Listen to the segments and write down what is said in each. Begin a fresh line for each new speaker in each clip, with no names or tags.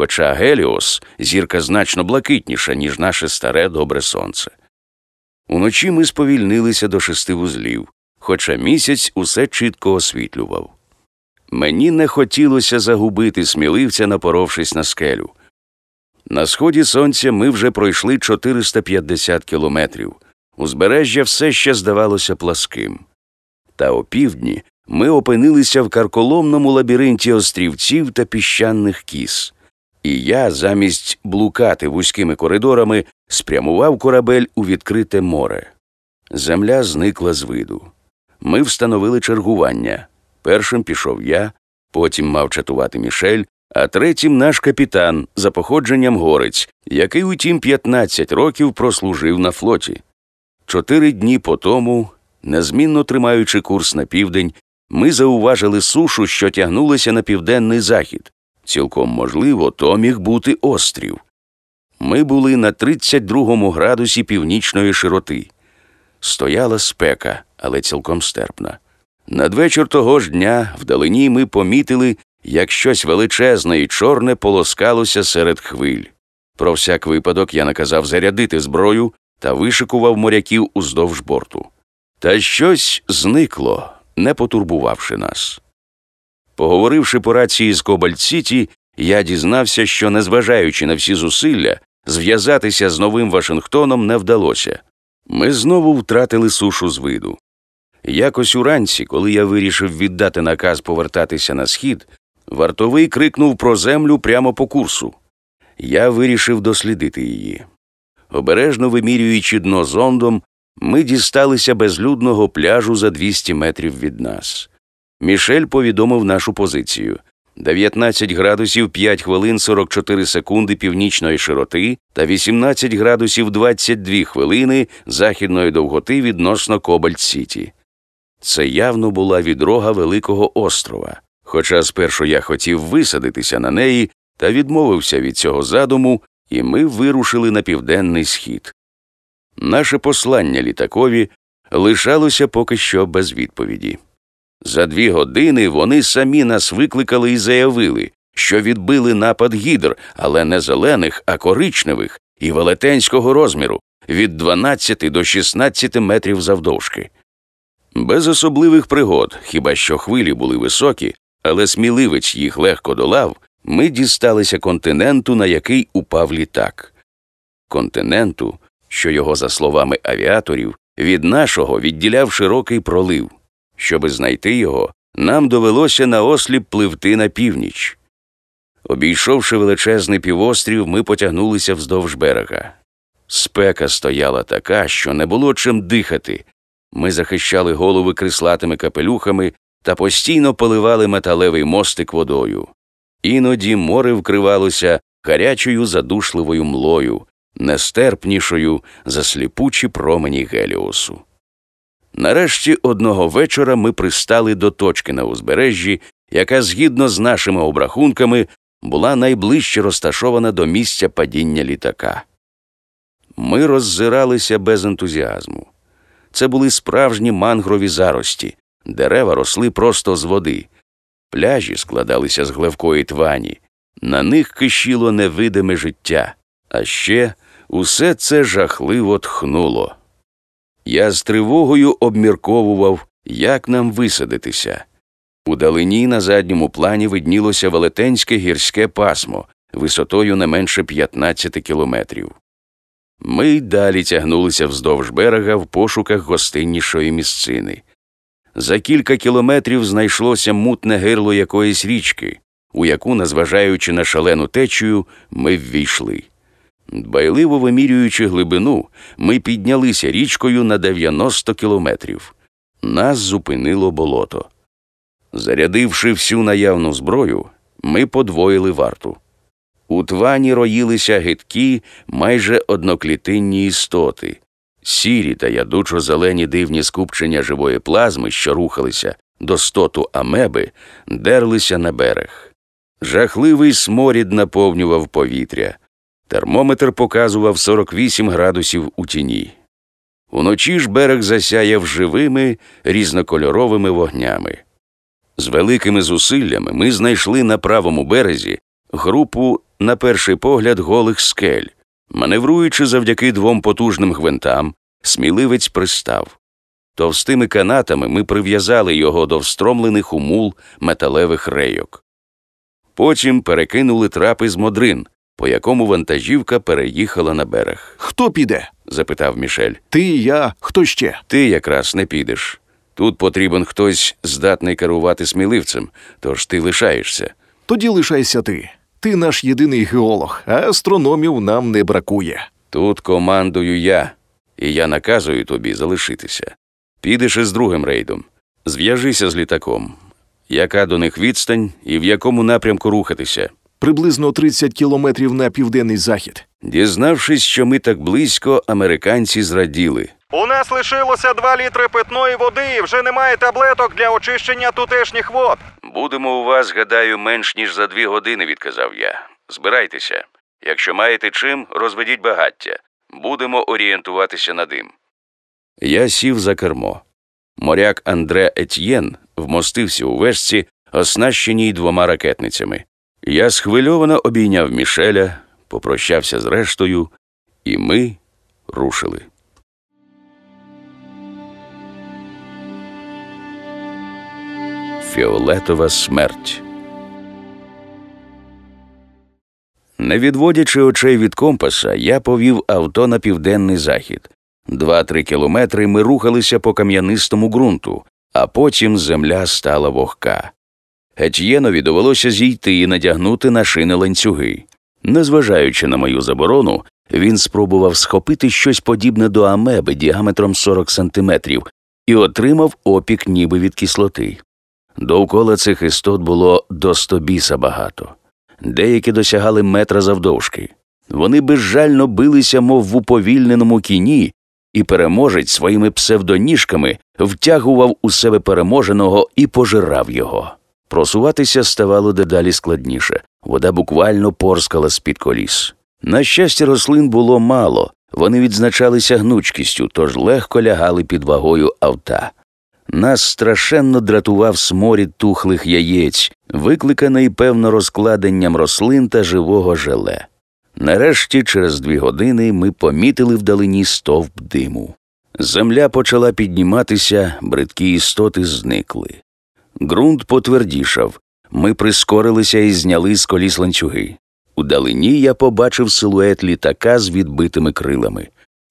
хоча Геліос зірка значно блакитніша, ніж наше старе добре сонце. Уночі ми сповільнилися до шести вузлів, хоча місяць усе чітко освітлював. Мені не хотілося загубити сміливця, напоровшись на скелю. На сході сонця ми вже пройшли 450 кілометрів. Узбережжя все ще здавалося пласким. Та опівдні ми опинилися в карколомному лабіринті острівців та піщаних кіз. І я, замість блукати вузькими коридорами, спрямував корабель у відкрите море. Земля зникла з виду. Ми встановили чергування. Першим пішов я, потім мав чатувати Мішель, а третім наш капітан за походженням горець, який, утім, 15 років прослужив на флоті. Чотири дні по тому, незмінно тримаючи курс на південь, ми зауважили сушу, що тягнулася на південний захід. Цілком можливо, то міг бути острів. Ми були на 32 градусі північної широти. Стояла спека, але цілком стерпна. Надвечір того ж дня вдалині ми помітили, як щось величезне і чорне полоскалося серед хвиль. Про всяк випадок я наказав зарядити зброю та вишикував моряків уздовж борту. Та щось зникло, не потурбувавши нас. Поговоривши по рації з Кобальт Сіті, я дізнався, що, незважаючи на всі зусилля, зв'язатися з новим Вашингтоном не вдалося. Ми знову втратили сушу з виду. Якось уранці, коли я вирішив віддати наказ повертатися на схід, вартовий крикнув про землю прямо по курсу. Я вирішив дослідити її. Обережно вимірюючи дно зондом, ми дісталися безлюдного пляжу за 200 метрів від нас. Мішель повідомив нашу позицію 19 градусів 5 хвилин 44 секунди північної широти та 18 градусів 22 хвилини західної довготи відносно Кобальт Сіті. Це явно була відрога Великого острова. Хоча спершу я хотів висадитися на неї та відмовився від цього задуму, і ми вирушили на південний схід. Наше послання літакові лишалося поки що без відповіді. За дві години вони самі нас викликали і заявили, що відбили напад гідр, але не зелених, а коричневих і велетенського розміру від 12 до 16 метрів завдовжки. Без особливих пригод, хіба що хвилі були високі, але сміливець їх легко долав, ми дісталися континенту, на який упав літак. Континенту, що його, за словами авіаторів, від нашого відділяв широкий пролив. Щоби знайти його, нам довелося наосліп пливти на північ. Обійшовши величезний півострів, ми потягнулися вздовж берега. Спека стояла така, що не було чим дихати. Ми захищали голови крислатими капелюхами та постійно поливали металевий мостик водою. Іноді море вкривалося гарячою задушливою млою, нестерпнішою за сліпучі промені Геліосу. Нарешті одного вечора ми пристали до точки на узбережжі, яка, згідно з нашими обрахунками, була найближче розташована до місця падіння літака. Ми роззиралися без ентузіазму. Це були справжні мангрові зарості, дерева росли просто з води, пляжі складалися з глевкої твані, на них кишіло невидиме життя, а ще усе це жахливо тхнуло. Я з тривогою обмірковував, як нам висадитися. Удалині на задньому плані виднілося велетенське гірське пасмо висотою не менше 15 кілометрів. Ми й далі тягнулися вздовж берега в пошуках гостиннішої місцини. За кілька кілометрів знайшлося мутне гирло якоїсь річки, у яку, незважаючи на шалену течію, ми ввійшли. Дбайливо вимірюючи глибину, ми піднялися річкою на 90 кілометрів. Нас зупинило болото. Зарядивши всю наявну зброю, ми подвоїли варту. У твані роїлися гидкі, майже одноклітинні істоти, сірі та ядучо зелені дивні скупчення живої плазми, що рухалися до стоту амеби, дерлися на берег. Жахливий сморід наповнював повітря. Термометр показував 48 градусів у тіні. Уночі ж берег засяяв живими різнокольоровими вогнями. З великими зусиллями ми знайшли на правому березі групу на перший погляд, голих скель. Маневруючи завдяки двом потужним гвинтам, сміливець пристав. Товстими канатами ми прив'язали його до встромлених у мул металевих рейок. Потім перекинули трапи з модрин, по якому вантажівка переїхала на берег.
Хто піде?
запитав Мішель.
Ти, я, хто ще?
Ти якраз не підеш. Тут потрібен хтось здатний керувати сміливцем, тож ти лишаєшся.
Тоді лишайся ти. Ти наш єдиний геолог, а астрономів нам не бракує.
Тут командую я, і я наказую тобі залишитися. Підеш із другим рейдом. Зв'яжися з літаком. Яка до них відстань і в якому напрямку рухатися?
Приблизно 30 кілометрів на південний захід.
Дізнавшись, що ми так близько, американці зраділи.
У нас лишилося 2 літри питної води і вже немає таблеток для очищення тутешніх вод.
Будемо у вас, гадаю, менш ніж за дві години, відказав я. Збирайтеся. Якщо маєте чим, розведіть багаття. Будемо орієнтуватися на дим. Я сів за кермо. Моряк Андре Етьєн вмостився у вежці, оснащеній двома ракетницями. Я схвильовано обійняв Мішеля, попрощався з рештою, і ми рушили. Фіолетова смерть. Не відводячи очей від компаса, я повів авто на південний захід. Два-три кілометри ми рухалися по кам'янистому ґрунту, а потім земля стала вогка. Етьєнові довелося зійти і надягнути на шини ланцюги. Незважаючи на мою заборону, він спробував схопити щось подібне до амеби діаметром 40 сантиметрів і отримав опік ніби від кислоти. Довкола цих істот було до стобіса багато. Деякі досягали метра завдовжки. Вони безжально билися, мов в уповільненому кіні, і переможець своїми псевдоніжками втягував у себе переможеного і пожирав його. Просуватися ставало дедалі складніше, вода буквально порскала з-під коліс. На щастя, рослин було мало, вони відзначалися гнучкістю, тож легко лягали під вагою авта. Нас страшенно дратував сморід тухлих яєць, викликаний певно розкладенням рослин та живого желе. Нарешті, через дві години, ми помітили вдалині стовп диму. Земля почала підніматися, бридкі істоти зникли. Ґрунт потвердішав. Ми прискорилися і зняли з коліс ланцюги. Удалині я побачив силует літака з відбитими крилами.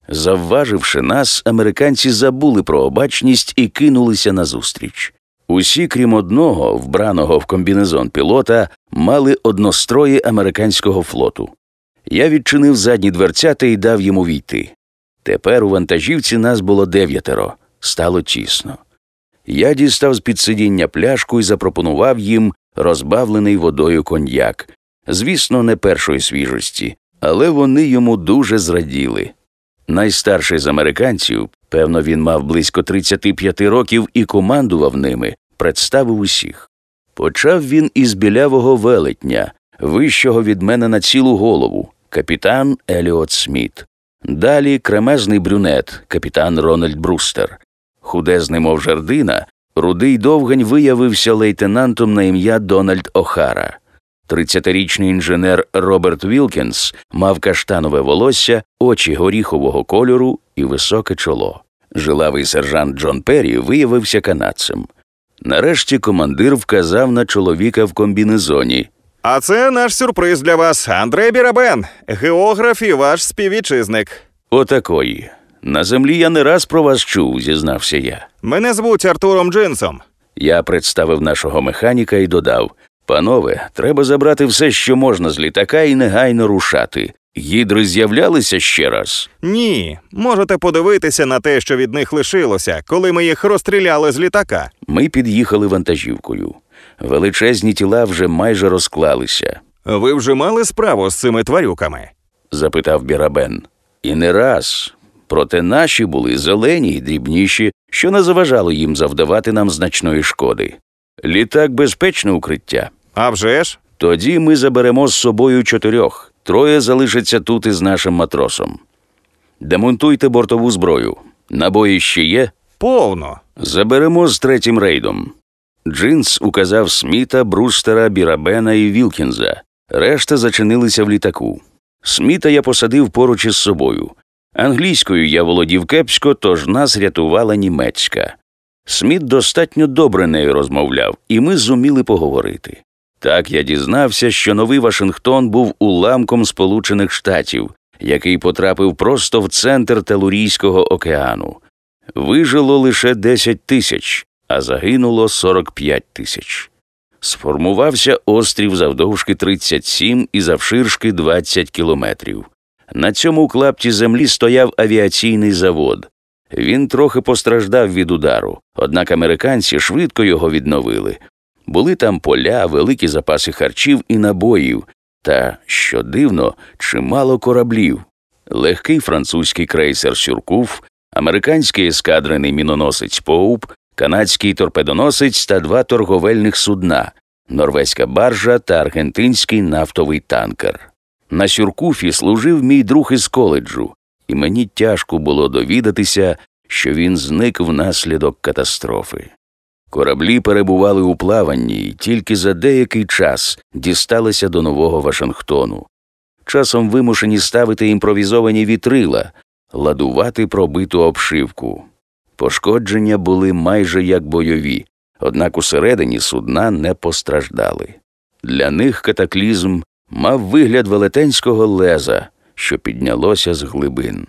Завваживши нас, американці забули про обачність і кинулися назустріч. Усі, крім одного, вбраного в комбінезон пілота, мали однострої американського флоту. Я відчинив задні дверцята і дав йому війти. Тепер у вантажівці нас було дев'ятеро, стало тісно. Я дістав з під сидіння пляшку і запропонував їм розбавлений водою коньяк. Звісно, не першої свіжості, але вони йому дуже зраділи. Найстарший з американців, певно, він мав близько 35 років і командував ними, представив усіх. Почав він із білявого велетня, вищого від мене на цілу голову, капітан Еліот Сміт. Далі кремезний брюнет, капітан Рональд Брустер. Худезний, мов жердина, рудий довгань виявився лейтенантом на ім'я Дональд Охара. Тридцятирічний інженер Роберт Вілкінс мав каштанове волосся, очі горіхового кольору і високе чоло. Жилавий сержант Джон Перрі виявився канадцем. Нарешті командир вказав на чоловіка в комбінезоні.
А це наш сюрприз для вас, Андрей Бірабен, географ і ваш співвітчизник.
Отакої. На землі я не раз про вас чув, зізнався я.
Мене звуть Артуром Джинсом.
Я представив нашого механіка і додав Панове, треба забрати все, що можна з літака, і негайно рушати. Гідри з'являлися ще раз.
Ні, можете подивитися на те, що від них лишилося, коли ми їх розстріляли з літака.
Ми під'їхали вантажівкою. Величезні тіла вже майже розклалися,
Ви вже мали справу з цими тварюками?
запитав Бірабен. І не раз. Проте наші були зелені й дрібніші, що не заважало їм завдавати нам значної шкоди. Літак безпечне укриття.
А вже ж?
Тоді ми заберемо з собою чотирьох. Троє залишаться тут із нашим матросом. Демонтуйте бортову зброю. Набої ще є?
Повно.
Заберемо з третім рейдом. Джинс указав Сміта, Брустера, Бірабена і Вілкінза. Решта зачинилися в літаку. Сміта я посадив поруч із собою. Англійською я володів кепсько, тож нас рятувала німецька. Сміт достатньо добре нею розмовляв, і ми зуміли поговорити. Так я дізнався, що новий Вашингтон був уламком Сполучених Штатів, який потрапив просто в центр Телурійського океану. Вижило лише 10 тисяч, а загинуло 45 тисяч. Сформувався острів завдовжки 37 і завширшки 20 кілометрів. На цьому клапті землі стояв авіаційний завод. Він трохи постраждав від удару, однак американці швидко його відновили. Були там поля, великі запаси харчів і набоїв, та, що дивно, чимало кораблів. Легкий французький крейсер Сюркуф, американський ескадрений міноносець Поуп, канадський торпедоносець та два торговельних судна, норвезька баржа та аргентинський нафтовий танкер. На Сюркуфі служив мій друг із коледжу, і мені тяжко було довідатися, що він зник внаслідок катастрофи. Кораблі перебували у плаванні і тільки за деякий час дісталися до Нового Вашингтону. Часом вимушені ставити імпровізовані вітрила, ладувати пробиту обшивку. Пошкодження були майже як бойові, однак усередині судна не постраждали. Для них катаклізм мав вигляд велетенського леза, що піднялося з глибин.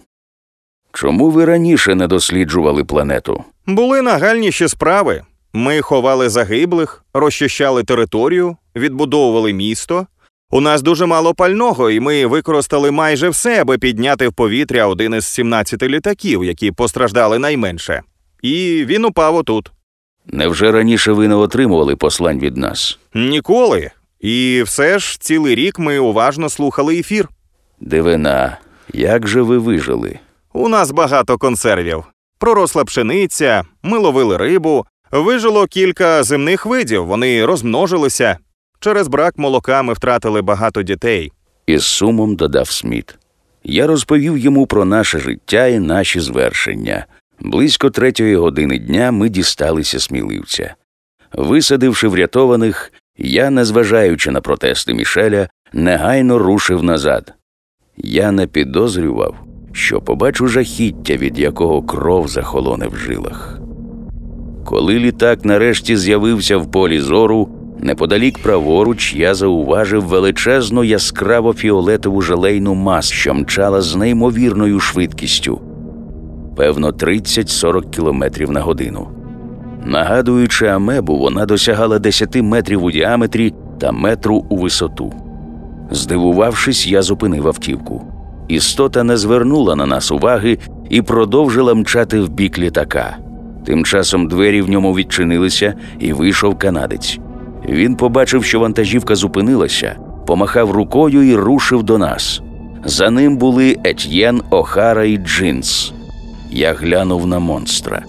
Чому ви раніше не досліджували планету?
Були нагальніші справи. Ми ховали загиблих, розчищали територію, відбудовували місто. У нас дуже мало пального, і ми використали майже все, аби підняти в повітря один із 17 літаків, які постраждали найменше. І він упав отут.
Невже раніше ви не отримували послань від нас?
Ніколи. І все ж цілий рік ми уважно слухали ефір.
Дивина, як же ви вижили?
У нас багато консервів. Проросла пшениця, ми ловили рибу, вижило кілька земних видів, вони розмножилися. Через брак молока ми втратили багато дітей.
Із сумом додав Сміт. Я розповів йому про наше життя і наші звершення. Близько третьої години дня ми дісталися сміливця. Висадивши врятованих, я, незважаючи на протести Мішеля, негайно рушив назад. Я не підозрював, що побачу жахіття, від якого кров захолоне в жилах. Коли літак нарешті з'явився в полі зору, неподалік праворуч я зауважив величезну яскраво фіолетову желейну мас, що мчала з неймовірною швидкістю певно, 30-40 км на годину. Нагадуючи амебу, вона досягала 10 метрів у діаметрі та метру у висоту. Здивувавшись, я зупинив автівку. Істота не звернула на нас уваги і продовжила мчати в бік літака. Тим часом двері в ньому відчинилися, і вийшов канадець. Він побачив, що вантажівка зупинилася, помахав рукою і рушив до нас. За ним були Етьєн, Охара і Джинс. Я глянув на монстра.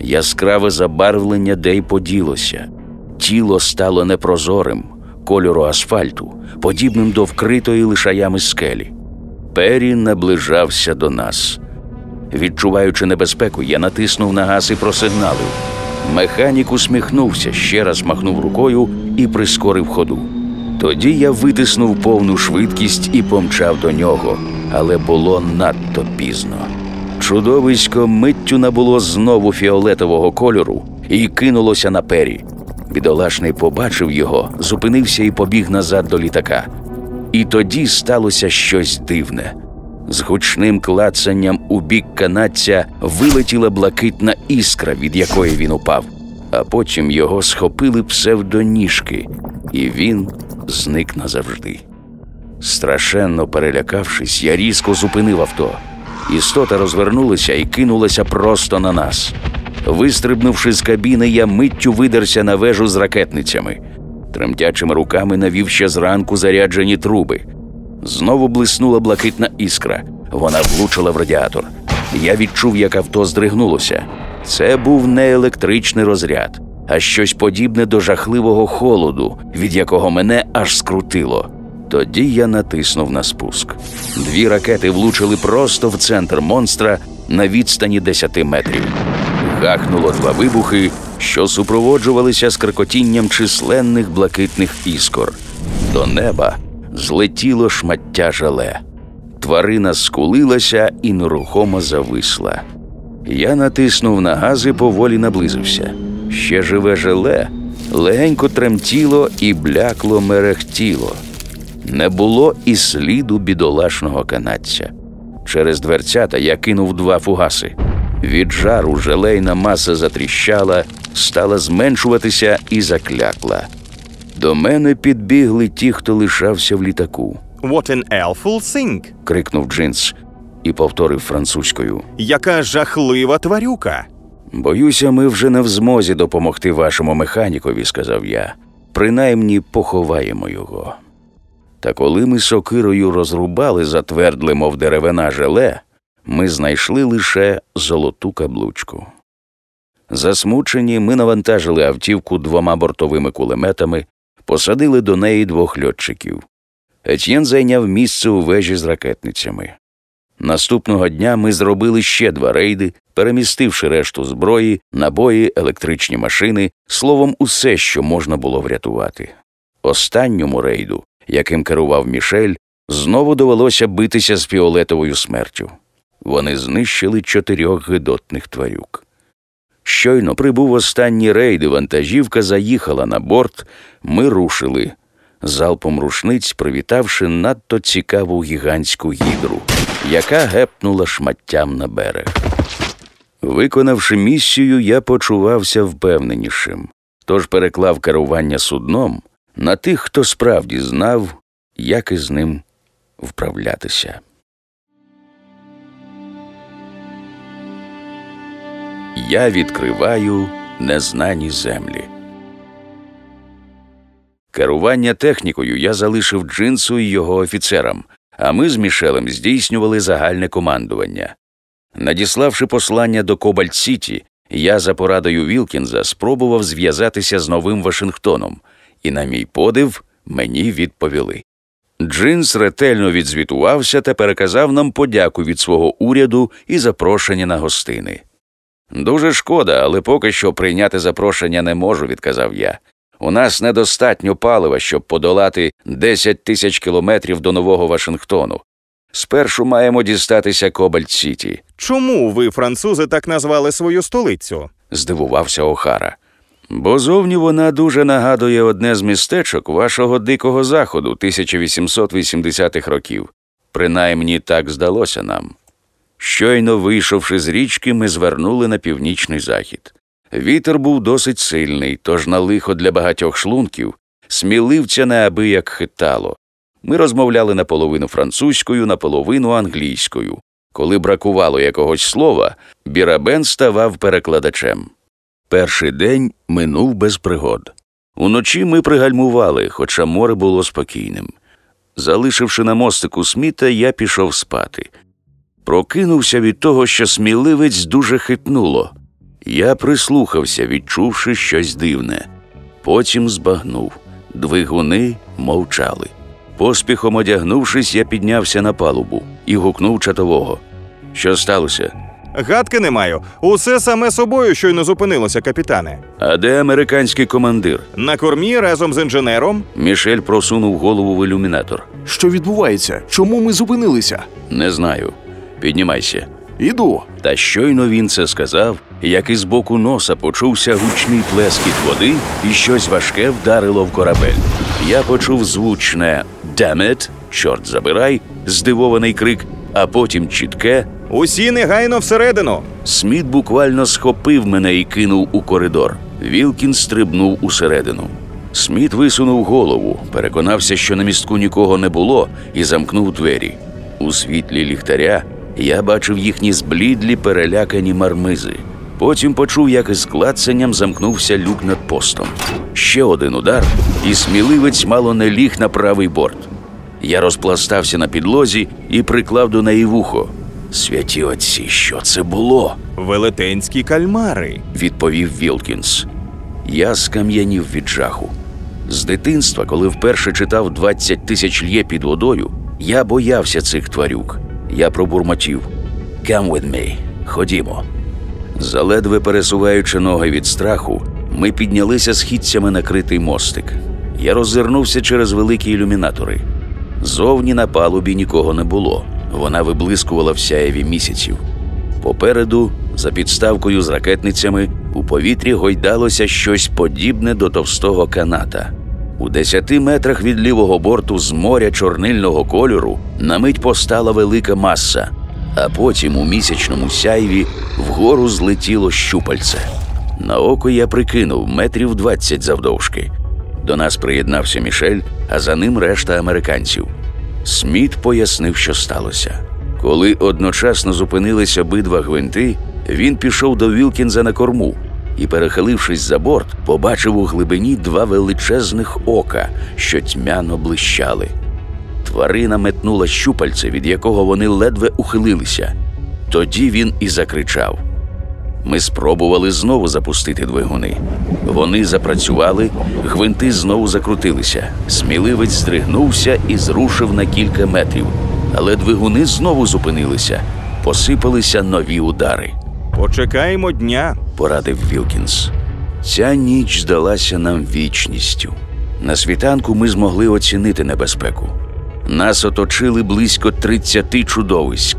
Яскраве забарвлення де й поділося. Тіло стало непрозорим, кольору асфальту, подібним до вкритої лишаями скелі. Пері наближався до нас. Відчуваючи небезпеку, я натиснув на газ і просигналив. Механік усміхнувся, ще раз махнув рукою і прискорив ходу. Тоді я витиснув повну швидкість і помчав до нього, але було надто пізно. Чудовисько миттю набуло знову фіолетового кольору і кинулося на пері. Бідолашний побачив його, зупинився і побіг назад до літака. І тоді сталося щось дивне. З гучним клацанням у бік канадця вилетіла блакитна іскра, від якої він упав, а потім його схопили псевдоніжки, і він зник назавжди. Страшенно перелякавшись, я різко зупинив авто. Істота розвернулася і кинулася просто на нас. Вистрибнувши з кабіни, я миттю видерся на вежу з ракетницями. Тремтячими руками навів ще зранку заряджені труби. Знову блиснула блакитна іскра. Вона влучила в радіатор. Я відчув, як авто здригнулося. Це був не електричний розряд, а щось подібне до жахливого холоду, від якого мене аж скрутило. Тоді я натиснув на спуск. Дві ракети влучили просто в центр монстра на відстані 10 метрів. Гахнуло два вибухи, що супроводжувалися скрикотінням численних блакитних іскор. До неба злетіло шмаття желе. Тварина скулилася і нерухомо зависла. Я натиснув на газ і поволі наблизився. Ще живе желе, легенько тремтіло і блякло мерехтіло. Не було і сліду бідолашного канадця. Через дверцята я кинув два фугаси. Від жару желейна маса затріщала, стала зменшуватися і заклякла. До мене підбігли ті, хто лишався в літаку.
What an awful thing!
крикнув Джинс і повторив французькою.
Яка жахлива тварюка!
Боюся, ми вже не в змозі допомогти вашому механікові, сказав я. Принаймні поховаємо його. Та коли ми сокирою розрубали затвердле, мов деревина желе, ми знайшли лише золоту каблучку. Засмучені, ми навантажили автівку двома бортовими кулеметами, посадили до неї двох льотчиків. Етьєн зайняв місце у вежі з ракетницями. Наступного дня ми зробили ще два рейди, перемістивши решту зброї, набої, електричні машини, словом, усе, що можна було врятувати. Останньому рейду, яким керував Мішель, знову довелося битися з фіолетовою смертю. Вони знищили чотирьох гидотних тварюк. Щойно прибув останній рейд, і вантажівка заїхала на борт, ми рушили, залпом рушниць привітавши надто цікаву гігантську гідру, яка гепнула шматтям на берег. Виконавши місію, я почувався впевненішим, тож переклав керування судном на тих, хто справді знав, як із ним вправлятися. Я відкриваю незнані землі. Керування технікою я залишив джинсу і його офіцерам, а ми з Мішелем здійснювали загальне командування. Надіславши послання до Кобальт Сіті, я за порадою Вілкінза спробував зв'язатися з новим Вашингтоном, і, на мій подив, мені відповіли. Джинс ретельно відзвітувався та переказав нам подяку від свого уряду і запрошення на гостини. Дуже шкода, але поки що прийняти запрошення не можу, відказав я. У нас недостатньо палива, щоб подолати 10 тисяч кілометрів до нового Вашингтону. Спершу маємо дістатися Кобальт Сіті,
Чому ви, французи, так назвали свою столицю?
здивувався Охара. Бо зовні вона дуже нагадує одне з містечок вашого дикого заходу 1880-х років. Принаймні так здалося нам. Щойно вийшовши з річки, ми звернули на північний захід. Вітер був досить сильний, тож на лихо для багатьох шлунків сміливця неабияк хитало. Ми розмовляли наполовину французькою, наполовину англійською. Коли бракувало якогось слова, Бірабен ставав перекладачем. Перший день минув без пригод. Уночі ми пригальмували, хоча море було спокійним. Залишивши на мостику сміта, я пішов спати. Прокинувся від того, що сміливець дуже хитнуло. Я прислухався, відчувши щось дивне. Потім збагнув. Двигуни мовчали. Поспіхом одягнувшись, я піднявся на палубу і гукнув чатового. Що сталося?
Гадки не маю. Усе саме собою щойно зупинилося, капітане.
А де американський командир?
На кормі разом з інженером.
Мішель просунув голову в ілюмінатор.
Що відбувається? Чому ми зупинилися?
Не знаю. Піднімайся.
Іду.
Та щойно він це сказав, як із боку носа почувся гучний плескіт води, і щось важке вдарило в корабель. Я почув звучне «Damn чорт забирай, здивований крик, а потім чітке.
Усі негайно всередину.
Сміт буквально схопив мене і кинув у коридор. Вілкін стрибнув усередину. Сміт висунув голову, переконався, що на містку нікого не було, і замкнув двері. У світлі ліхтаря я бачив їхні зблідлі перелякані мармизи. Потім почув, як із клацанням замкнувся люк над постом. Ще один удар, і сміливець мало не ліг на правий борт. Я розпластався на підлозі і приклав до неї вухо. Святі отці, що це було?
Велетенські кальмари.
відповів Вілкінс. Я скам'янів від жаху. З дитинства, коли вперше читав 20 тисяч лє під водою, я боявся цих тварюк. Я пробурмотів «Come with me, ходімо. Заледве пересуваючи ноги від страху, ми піднялися східцями на критий мостик. Я роззирнувся через великі ілюмінатори. Зовні на палубі нікого не було. Вона виблискувала в сяєві місяців. Попереду, за підставкою з ракетницями, у повітрі гойдалося щось подібне до товстого каната. У десяти метрах від лівого борту з моря чорнильного кольору на мить постала велика маса, а потім у місячному сяйві вгору злетіло щупальце. На око я прикинув метрів двадцять завдовжки. До нас приєднався Мішель, а за ним решта американців. Сміт пояснив, що сталося. Коли одночасно зупинились обидва гвинти, він пішов до Вілкінза на корму і, перехилившись за борт, побачив у глибині два величезних ока, що тьмяно блищали. Тварина метнула щупальце, від якого вони ледве ухилилися. Тоді він і закричав. Ми спробували знову запустити двигуни. Вони запрацювали, гвинти знову закрутилися. Сміливець здригнувся і зрушив на кілька метрів. Але двигуни знову зупинилися, посипалися нові удари.
Почекаємо дня.
Порадив Вілкінс. Ця ніч здалася нам вічністю. На світанку ми змогли оцінити небезпеку. Нас оточили близько 30 чудовиськ.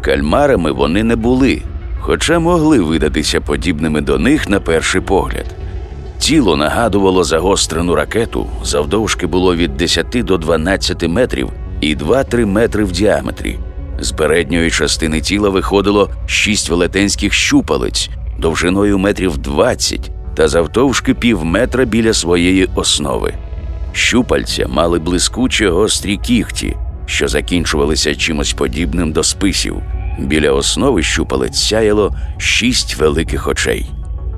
Кальмарами вони не були, хоча могли видатися подібними до них на перший погляд. Тіло нагадувало загострену ракету, завдовжки було від 10 до 12 метрів і 2-3 метри в діаметрі. З передньої частини тіла виходило шість велетенських щупалець довжиною метрів 20 та завтовшки пів метра біля своєї основи. Щупальця мали блискучі гострі кігті, що закінчувалися чимось подібним до списів. Біля основи щупалець сяяло шість великих очей.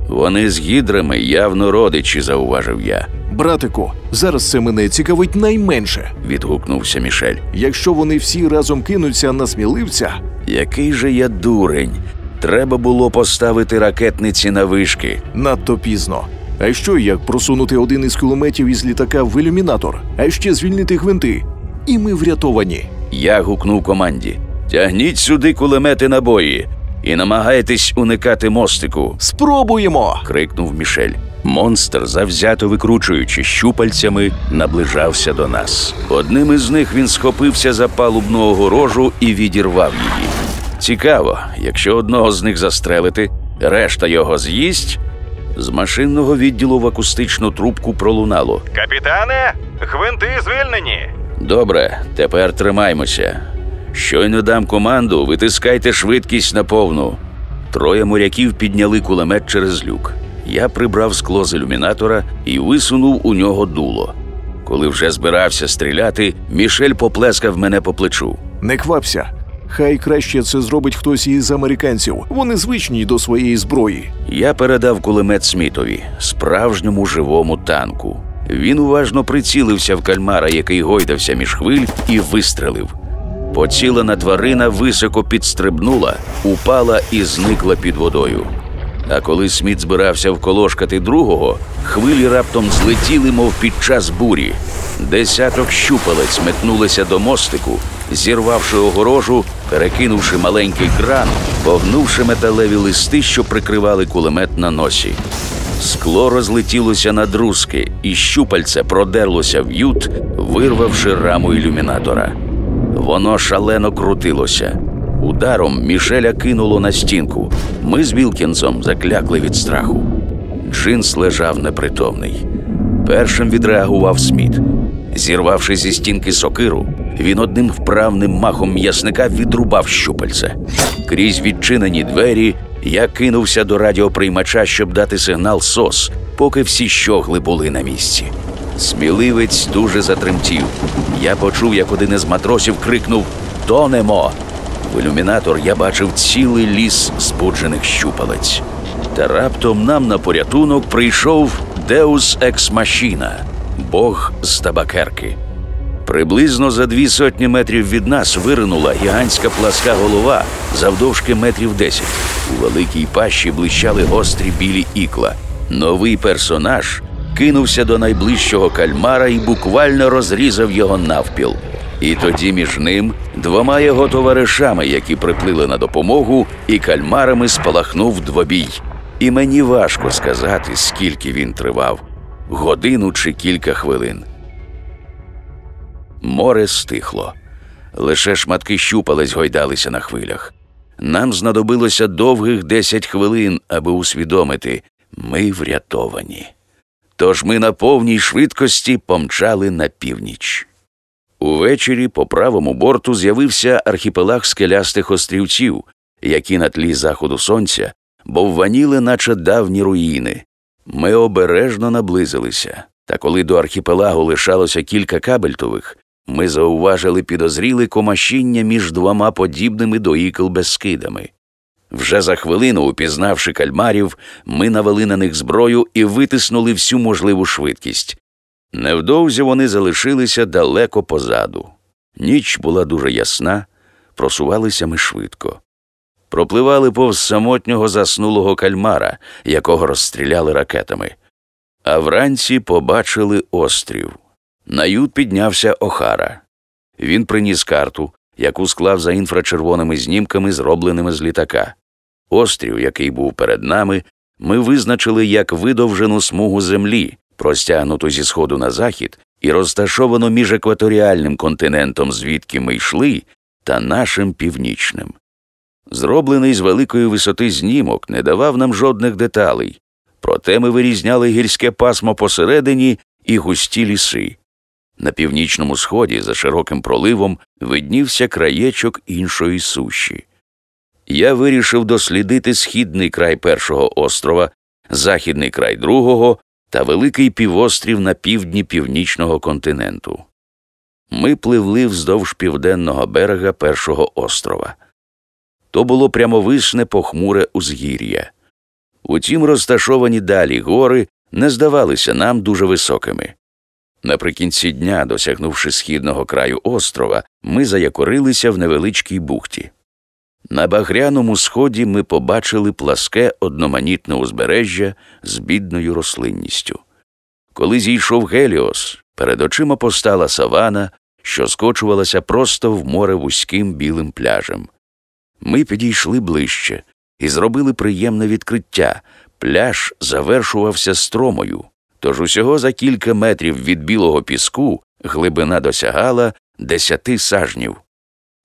Вони з гідрами явно родичі, зауважив я,
Братику, зараз це мене цікавить найменше.
відгукнувся Мішель.
Якщо вони всі разом кинуться на сміливця,
Який же я дурень. Треба було поставити ракетниці на вишки.
надто пізно. А що як просунути один із кулеметів із літака в ілюмінатор, а ще звільнити гвинти? І ми врятовані.
Я гукнув команді: Тягніть сюди кулемети набої і намагайтесь уникати мостику.
Спробуємо!
крикнув Мішель. Монстр, завзято викручуючи щупальцями, наближався до нас. Одним із них він схопився за палубну огорожу і відірвав її. Цікаво, якщо одного з них застрелити, решта його з'їсть. З машинного відділу в акустичну трубку пролунало.
Капітане, гвинти звільнені.
Добре, тепер тримаймося. Щойно дам команду, витискайте швидкість на повну. Троє моряків підняли кулемет через люк. Я прибрав скло з ілюмінатора і висунув у нього дуло. Коли вже збирався стріляти, Мішель поплескав мене по плечу.
Не квапся. Хай краще це зробить хтось із американців. Вони звичні до своєї зброї.
Я передав кулемет Смітові, справжньому живому танку. Він уважно прицілився в кальмара, який гойдався між хвиль, і вистрелив. Поцілена тварина високо підстрибнула, упала і зникла під водою. А коли Сміт збирався вколошкати другого, хвилі раптом злетіли, мов під час бурі. Десяток щупалець метнулися до мостику, зірвавши огорожу, перекинувши маленький кран, погнувши металеві листи, що прикривали кулемет на носі. Скло розлетілося на друзки, і щупальце продерлося в ют, вирвавши раму ілюмінатора. Воно шалено крутилося. Ударом Мішеля кинуло на стінку. Ми з Вілкінсом заклякли від страху. Джинс лежав непритомний. Першим відреагував Сміт. Зірвавши зі стінки сокиру, він одним вправним махом м'ясника відрубав щупальце. Крізь відчинені двері я кинувся до радіоприймача, щоб дати сигнал СОС, поки всі щогли були на місці. Сміливець дуже затремтів. Я почув, як один із матросів крикнув Тонемо. В ілюмінатор я бачив цілий ліс збуджених щупалець. Та раптом нам на порятунок прийшов Deus Ex Machina, Бог з табакерки. Приблизно за дві сотні метрів від нас виринула гігантська пласка голова завдовжки метрів десять. У великій пащі блищали гострі білі ікла. Новий персонаж кинувся до найближчого кальмара і буквально розрізав його навпіл. І тоді між ним, двома його товаришами, які приплили на допомогу, і кальмарами спалахнув двобій. І мені важко сказати, скільки він тривав годину чи кілька хвилин. Море стихло. Лише шматки щупалець гойдалися на хвилях. Нам знадобилося довгих десять хвилин, аби усвідомити ми врятовані. Тож ми на повній швидкості помчали на північ. Увечері по правому борту з'явився архіпелаг скелястих острівців, які на тлі заходу сонця бовваніли, наче давні руїни. Ми обережно наблизилися, та коли до архіпелагу лишалося кілька кабельтових, ми зауважили підозріле комашіння між двома подібними до ікл безскидами. Вже за хвилину, упізнавши кальмарів, ми навели на них зброю і витиснули всю можливу швидкість. Невдовзі вони залишилися далеко позаду. Ніч була дуже ясна, просувалися ми швидко. Пропливали повз самотнього заснулого кальмара, якого розстріляли ракетами. А вранці побачили острів. На ют піднявся Охара. Він приніс карту, яку склав за інфрачервоними знімками, зробленими з літака. Острів, який був перед нами, ми визначили як видовжену смугу землі, простягнуту зі сходу на захід і розташовану між екваторіальним континентом, звідки ми йшли, та нашим північним. Зроблений з великої висоти знімок не давав нам жодних деталей, проте ми вирізняли гірське пасмо посередині і густі ліси. На північному сході, за широким проливом, виднівся краєчок іншої суші. Я вирішив дослідити східний край першого острова, західний край другого та великий півострів на півдні північного континенту. Ми пливли вздовж південного берега першого острова. То було прямовисне похмуре узгір'я. Утім, розташовані далі гори не здавалися нам дуже високими. Наприкінці дня, досягнувши східного краю острова, ми заякорилися в невеличкій бухті. На багряному сході ми побачили пласке одноманітне узбережжя з бідною рослинністю. Коли зійшов Геліос, перед очима постала савана, що скочувалася просто в море вузьким білим пляжем. Ми підійшли ближче і зробили приємне відкриття. Пляж завершувався стромою, тож усього за кілька метрів від білого піску глибина досягала десяти сажнів.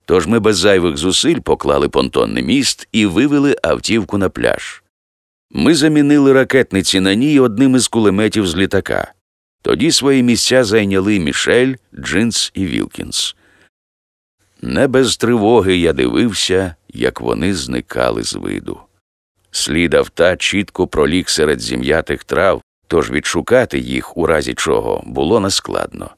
Тож ми без зайвих зусиль поклали понтонний міст і вивели автівку на пляж. Ми замінили ракетниці на ній одним із кулеметів з літака. Тоді свої місця зайняли Мішель, Джинс і Вілкінс. Не без тривоги я дивився, як вони зникали з виду. Слід авта чітко проліг серед зім'ятих трав, тож відшукати їх, у разі чого, було нескладно.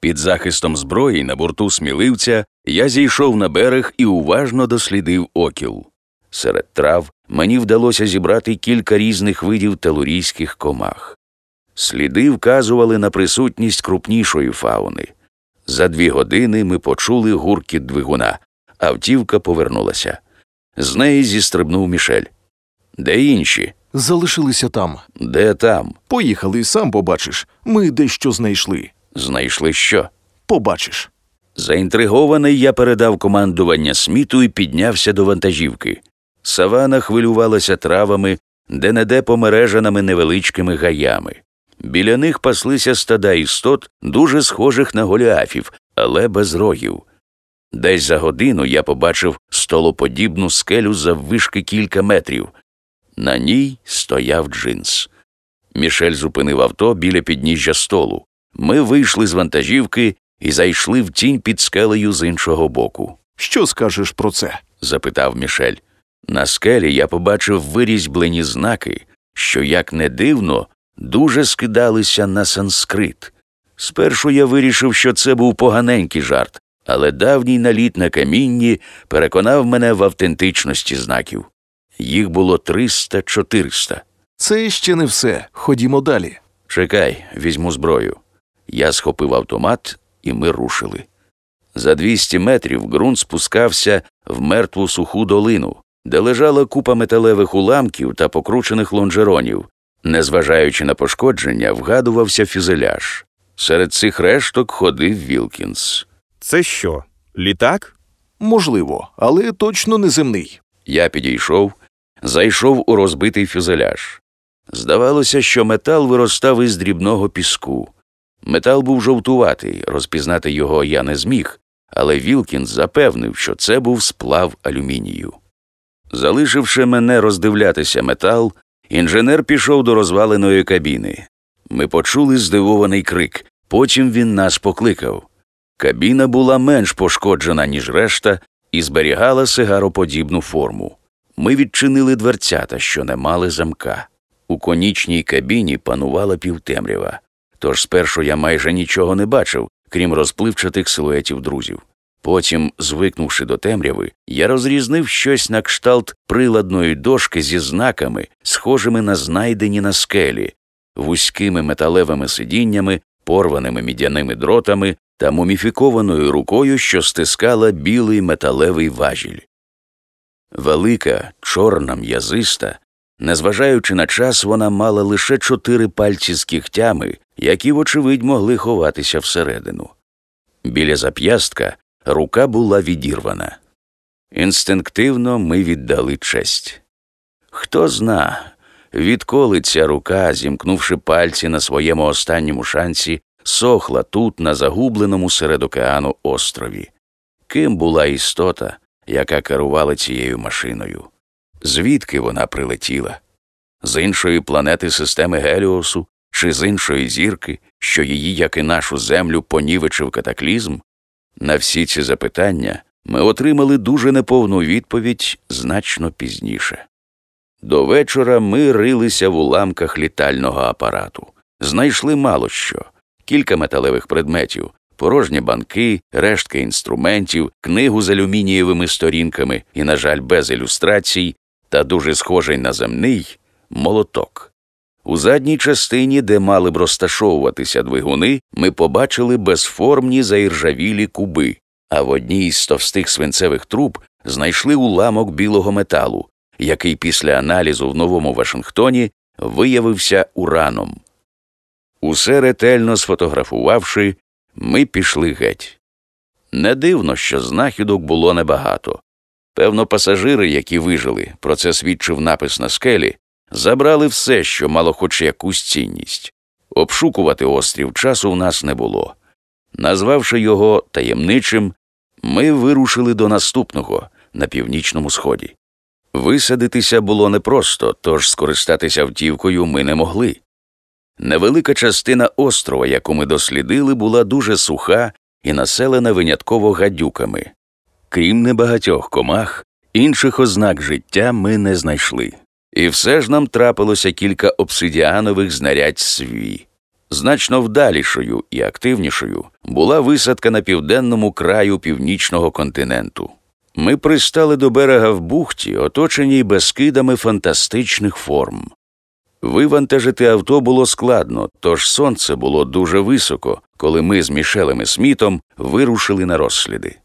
Під захистом зброї на борту сміливця я зійшов на берег і уважно дослідив окіл. Серед трав мені вдалося зібрати кілька різних видів телурійських комах. Сліди вказували на присутність крупнішої фауни. За дві години ми почули гуркіт двигуна. Автівка повернулася. З неї зістрибнув Мішель. Де інші?
Залишилися там.
Де там?
Поїхали, сам побачиш. Ми дещо знайшли.
Знайшли що?
Побачиш.
Заінтригований я передав командування сміту і піднявся до вантажівки. Савана хвилювалася травами, де неде помережаними невеличкими гаями. Біля них паслися стада істот, дуже схожих на голіафів, але без рогів. Десь за годину я побачив столоподібну скелю заввишки кілька метрів. На ній стояв джинс. Мішель зупинив авто біля підніжжя столу. Ми вийшли з вантажівки і зайшли в тінь під скелею з іншого боку.
Що скажеш про це?
запитав Мішель. На скелі я побачив вирізьблені знаки, що, як не дивно, дуже скидалися на санскрит. Спершу я вирішив, що це був поганенький жарт, але давній наліт на камінні переконав мене в автентичності знаків. Їх було триста чотириста.
Це ще не все. Ходімо далі.
Чекай, візьму зброю. Я схопив автомат, і ми рушили. За 200 метрів ґрунт спускався в мертву суху долину, де лежала купа металевих уламків та покручених лонжеронів. Незважаючи на пошкодження, вгадувався фюзеляж. Серед цих решток ходив Вілкінс.
Це що? Літак?
Можливо, але точно не земний.
Я підійшов, зайшов у розбитий фюзеляж. Здавалося, що метал виростав із дрібного піску. Метал був жовтуватий, розпізнати його я не зміг, але Вілкінс запевнив, що це був сплав алюмінію. Залишивши мене роздивлятися метал, інженер пішов до розваленої кабіни. Ми почули здивований крик, потім він нас покликав. Кабіна була менш пошкоджена, ніж решта, і зберігала сигароподібну форму. Ми відчинили дверцята, що не мали замка. У конічній кабіні панувала півтемрява, тож спершу я майже нічого не бачив, крім розпливчатих силуетів друзів. Потім, звикнувши до темряви, я розрізнив щось на кшталт приладної дошки зі знаками, схожими на знайдені на скелі, вузькими металевими сидіннями, порваними мідяними дротами та муміфікованою рукою, що стискала білий металевий важіль. Велика, чорна, м'язиста, незважаючи на час, вона мала лише чотири пальці з кігтями, які, вочевидь, могли ховатися всередину. Біля зап'ястка рука була відірвана. Інстинктивно ми віддали честь. Хто зна, відколи ця рука, зімкнувши пальці на своєму останньому шансі, сохла тут, на загубленому серед океану острові. Ким була істота, яка керувала цією машиною? Звідки вона прилетіла? З іншої планети системи Геліосу чи з іншої зірки, що її, як і нашу землю, понівечив катаклізм? На всі ці запитання ми отримали дуже неповну відповідь значно пізніше. До вечора ми рилися в уламках літального апарату, знайшли мало що кілька металевих предметів, порожні банки, рештки інструментів, книгу з алюмінієвими сторінками і, на жаль, без ілюстрацій, та дуже схожий на земний молоток. У задній частині, де мали б розташовуватися двигуни, ми побачили безформні заіржавілі куби, а в одній із товстих свинцевих труб знайшли уламок білого металу, який після аналізу в Новому Вашингтоні виявився ураном. Усе ретельно сфотографувавши, ми пішли геть. Не дивно, що знахідок було небагато. Певно, пасажири, які вижили, про це свідчив напис на скелі, забрали все, що мало хоч якусь цінність. Обшукувати острів часу в нас не було. Назвавши його таємничим, ми вирушили до наступного на північному сході. Висадитися було непросто, тож скористатися автівкою ми не могли. Невелика частина острова, яку ми дослідили, була дуже суха і населена винятково гадюками. Крім небагатьох комах, інших ознак життя ми не знайшли. І все ж нам трапилося кілька обсидіанових знарядь свій. Значно вдалішою і активнішою була висадка на південному краю північного континенту. Ми пристали до берега в бухті, оточеній безкидами фантастичних форм. Вивантажити авто було складно, тож сонце було дуже високо, коли ми з Мішелем і Смітом вирушили на розсліди.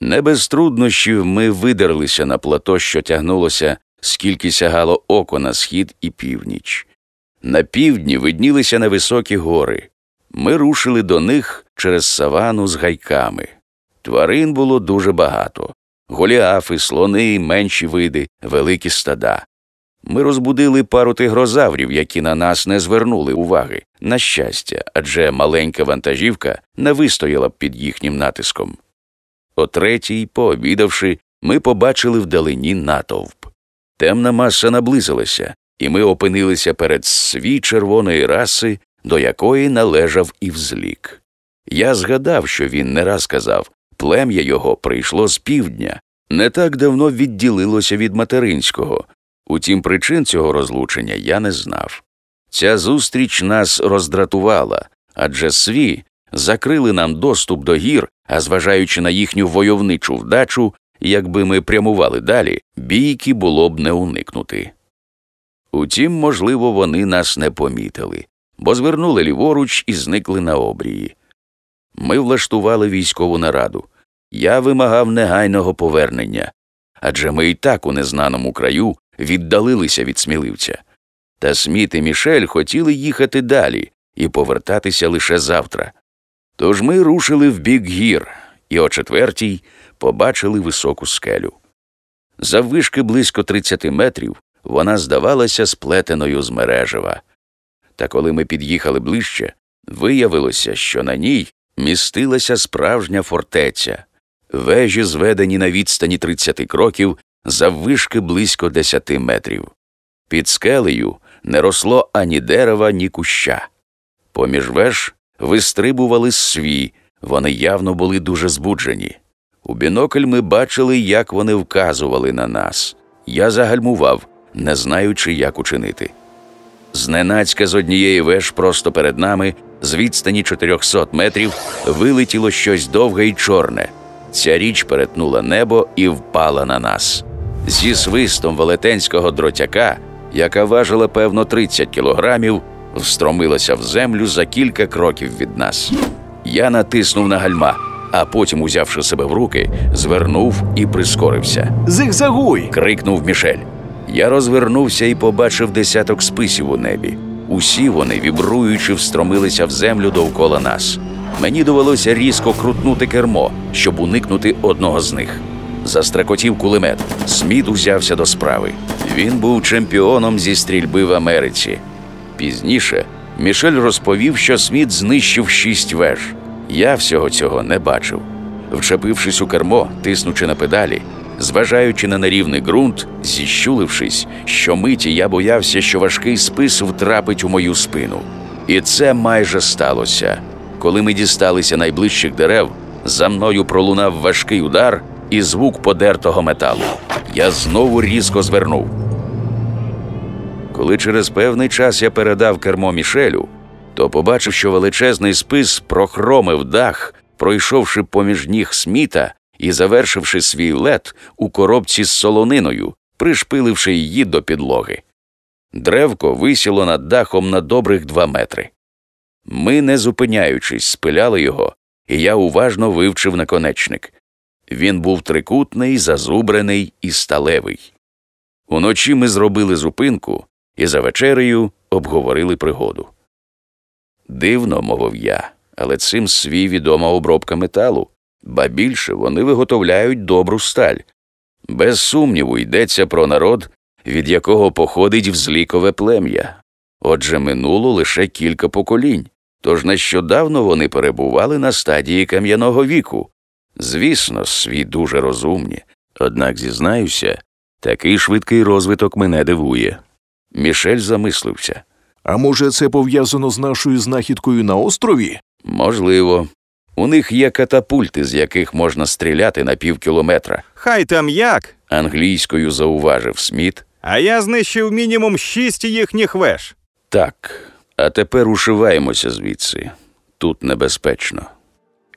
Не без труднощів ми видерлися на плато, що тягнулося, скільки сягало око на схід і північ. На півдні виднілися невисокі гори. Ми рушили до них через савану з гайками. Тварин було дуже багато голіафи, слони, менші види, великі стада. Ми розбудили пару тигрозаврів, які на нас не звернули уваги, на щастя, адже маленька вантажівка не вистояла б під їхнім натиском. О третій, пообідавши, ми побачили вдалині натовп. Темна маса наблизилася, і ми опинилися перед свій червоної раси, до якої належав і взлік. Я згадав, що він не раз казав плем'я його прийшло з півдня, не так давно відділилося від материнського. Утім, причин цього розлучення я не знав. Ця зустріч нас роздратувала, адже сві закрили нам доступ до гір, а зважаючи на їхню войовничу вдачу, якби ми прямували далі, бійки було б не уникнути. Утім, можливо, вони нас не помітили, бо звернули ліворуч і зникли на обрії. Ми влаштували військову нараду. Я вимагав негайного повернення, адже ми і так у незнаному краю віддалилися від сміливця. Та Сміт і Мішель хотіли їхати далі і повертатися лише завтра. Тож ми рушили в бік гір і о четвертій побачили високу скелю. Заввишки близько 30 метрів вона здавалася сплетеною з мережева. Та коли ми під'їхали ближче, Виявилося, що на ній містилася справжня фортеця, вежі, зведені на відстані 30 кроків, заввишки близько 10 метрів. Під скелею не росло ані дерева, ні куща. Поміж веж вистрибували сві, вони явно були дуже збуджені. У бінокль ми бачили, як вони вказували на нас. Я загальмував, не знаючи, як учинити. Зненацька з однієї веж просто перед нами, з відстані 400 метрів, вилетіло щось довге і чорне. Ця річ перетнула небо і впала на нас. Зі свистом велетенського дротяка, яка важила певно 30 кілограмів, встромилася в землю за кілька кроків від нас. Я натиснув на гальма, а потім, узявши себе в руки, звернув і прискорився.
Зигзагуй!
Крикнув Мішель. Я розвернувся і побачив десяток списів у небі. Усі вони, вібруючи, встромилися в землю довкола нас. Мені довелося різко крутнути кермо, щоб уникнути одного з них. Застрекотів кулемет. Сміт узявся до справи. Він був чемпіоном зі стрільби в Америці. Пізніше Мішель розповів, що Сміт знищив шість веж. Я всього цього не бачив. Вчепившись у кермо, тиснучи на педалі, зважаючи на нерівний ґрунт, зіщулившись, що миті я боявся, що важкий спис втрапить у мою спину. І це майже сталося. Коли ми дісталися найближчих дерев, за мною пролунав важкий удар і звук подертого металу. Я знову різко звернув. Коли через певний час я передав кермо Мішелю, то побачив, що величезний спис прохромив дах, пройшовши поміж ніг сміта і завершивши свій лед у коробці з солониною, пришпиливши її до підлоги. Древко висіло над дахом на добрих два метри. Ми, не зупиняючись, спиляли його, і я уважно вивчив наконечник. Він був трикутний, зазубрений і сталевий. Уночі ми зробили зупинку і за вечерею обговорили пригоду. Дивно, мовив я, але цим свій відома обробка металу, ба більше вони виготовляють добру сталь. Без сумніву йдеться про народ, від якого походить взлікове плем'я. Отже, минуло лише кілька поколінь, тож нещодавно вони перебували на стадії кам'яного віку. Звісно, свій дуже розумні, однак, зізнаюся, такий швидкий розвиток мене дивує. Мішель замислився.
А може, це пов'язано з нашою знахідкою на острові?
Можливо. У них є катапульти, з яких можна стріляти на пів кілометра.
Хай там як.
Англійською зауважив Сміт.
А я знищив мінімум шість їхніх веж.
Так, а тепер ушиваємося звідси. Тут небезпечно.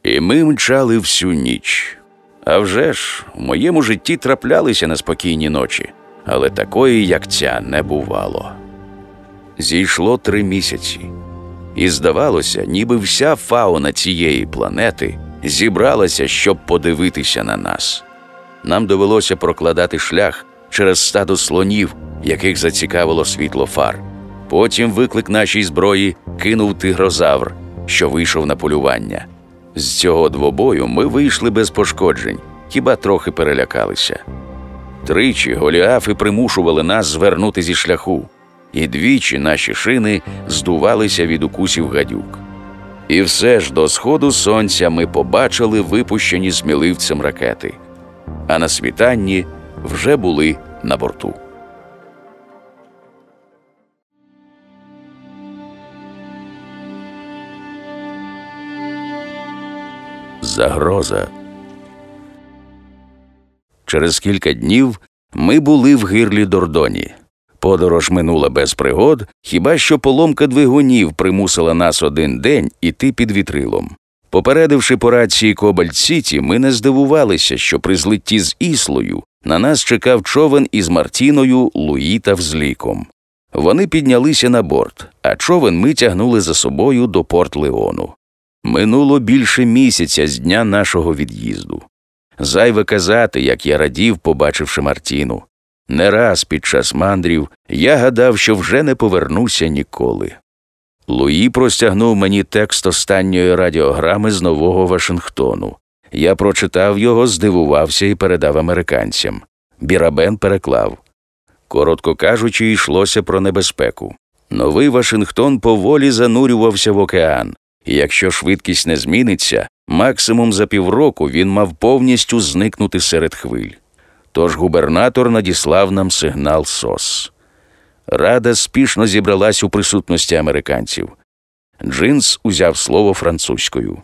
І ми мчали всю ніч. А вже ж, в моєму житті траплялися неспокійні ночі, але такої, як ця, не бувало. Зійшло три місяці, і здавалося, ніби вся фауна цієї планети зібралася, щоб подивитися на нас. Нам довелося прокладати шлях через стадо слонів, яких зацікавило світло фар. Потім виклик нашій зброї кинув тигрозавр, що вийшов на полювання. З цього двобою ми вийшли без пошкоджень, хіба трохи перелякалися. Тричі голіафи примушували нас звернути зі шляху, і двічі наші шини здувалися від укусів гадюк. І все ж до сходу сонця ми побачили випущені сміливцем ракети, а на світанні вже були на борту. Загроза. Через кілька днів ми були в гирлі Дордоні. Подорож минула без пригод, хіба що поломка двигунів примусила нас один день іти під вітрилом. Попередивши по рації Кобальт Сіті, ми не здивувалися, що при злитті з Іслою на нас чекав човен із Мартіною, Луї та Взліком. Вони піднялися на борт, а човен ми тягнули за собою до порт Леону. Минуло більше місяця з дня нашого від'їзду. Зайве казати, як я радів, побачивши Мартіну. Не раз під час мандрів я гадав, що вже не повернуся ніколи. Луї простягнув мені текст останньої радіограми з Нового Вашингтону. Я прочитав його, здивувався і передав американцям. Бірабен переклав. Коротко кажучи, йшлося про небезпеку. Новий Вашингтон поволі занурювався в океан, і якщо швидкість не зміниться, максимум за півроку він мав повністю зникнути серед хвиль. Тож губернатор надіслав нам сигнал СОС. Рада спішно зібралась у присутності американців. Джинс узяв слово французькою.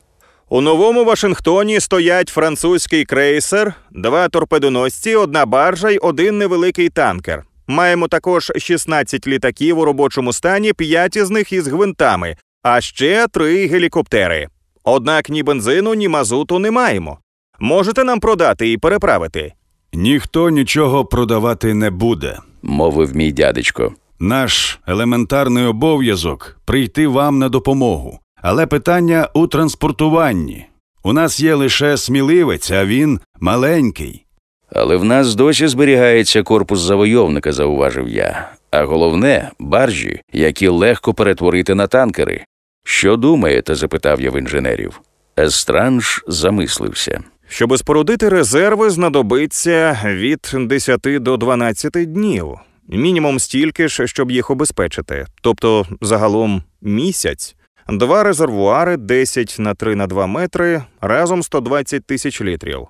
У новому Вашингтоні стоять французький крейсер, два торпедоносці, одна баржа й один невеликий танкер. Маємо також 16 літаків у робочому стані, 5 із них із гвинтами, а ще три гелікоптери. Однак ні бензину, ні мазуту не маємо. Можете нам продати і переправити.
Ніхто нічого продавати не буде.
мовив мій дядечко.
Наш елементарний обов'язок прийти вам на допомогу. Але питання у транспортуванні. У нас є лише сміливець, а він маленький.
Але в нас досі зберігається корпус завойовника, зауважив я. А головне баржі, які легко перетворити на танкери. Що думаєте? запитав я в інженерів. Естранж замислився.
Щоби спорудити резерви, знадобиться від 10 до 12 днів. Мінімум стільки ж, щоб їх обезпечити. Тобто, загалом місяць. Два резервуари 10 на 3 на 2 метри, разом 120 тисяч літрів.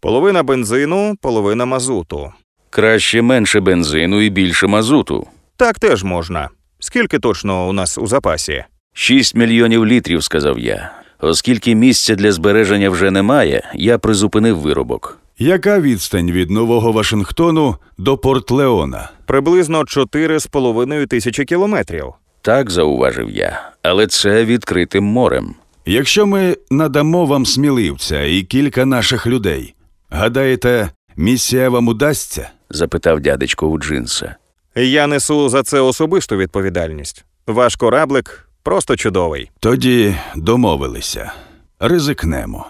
Половина бензину, половина мазуту.
Краще менше бензину і більше мазуту.
Так теж можна. Скільки точно у нас у запасі?
Шість мільйонів літрів, сказав я. Оскільки місця для збереження вже немає, я призупинив виробок.
Яка відстань від Нового Вашингтону до Порт Леона?
Приблизно 4,5 тисячі кілометрів.
Так зауважив я, але це відкритим морем.
Якщо ми надамо вам сміливця і кілька наших людей, гадаєте, місія вам удасться?
запитав дядечко у джинса.
Я несу за це особисту відповідальність. Ваш кораблик просто чудовий.
Тоді домовилися. Ризикнемо.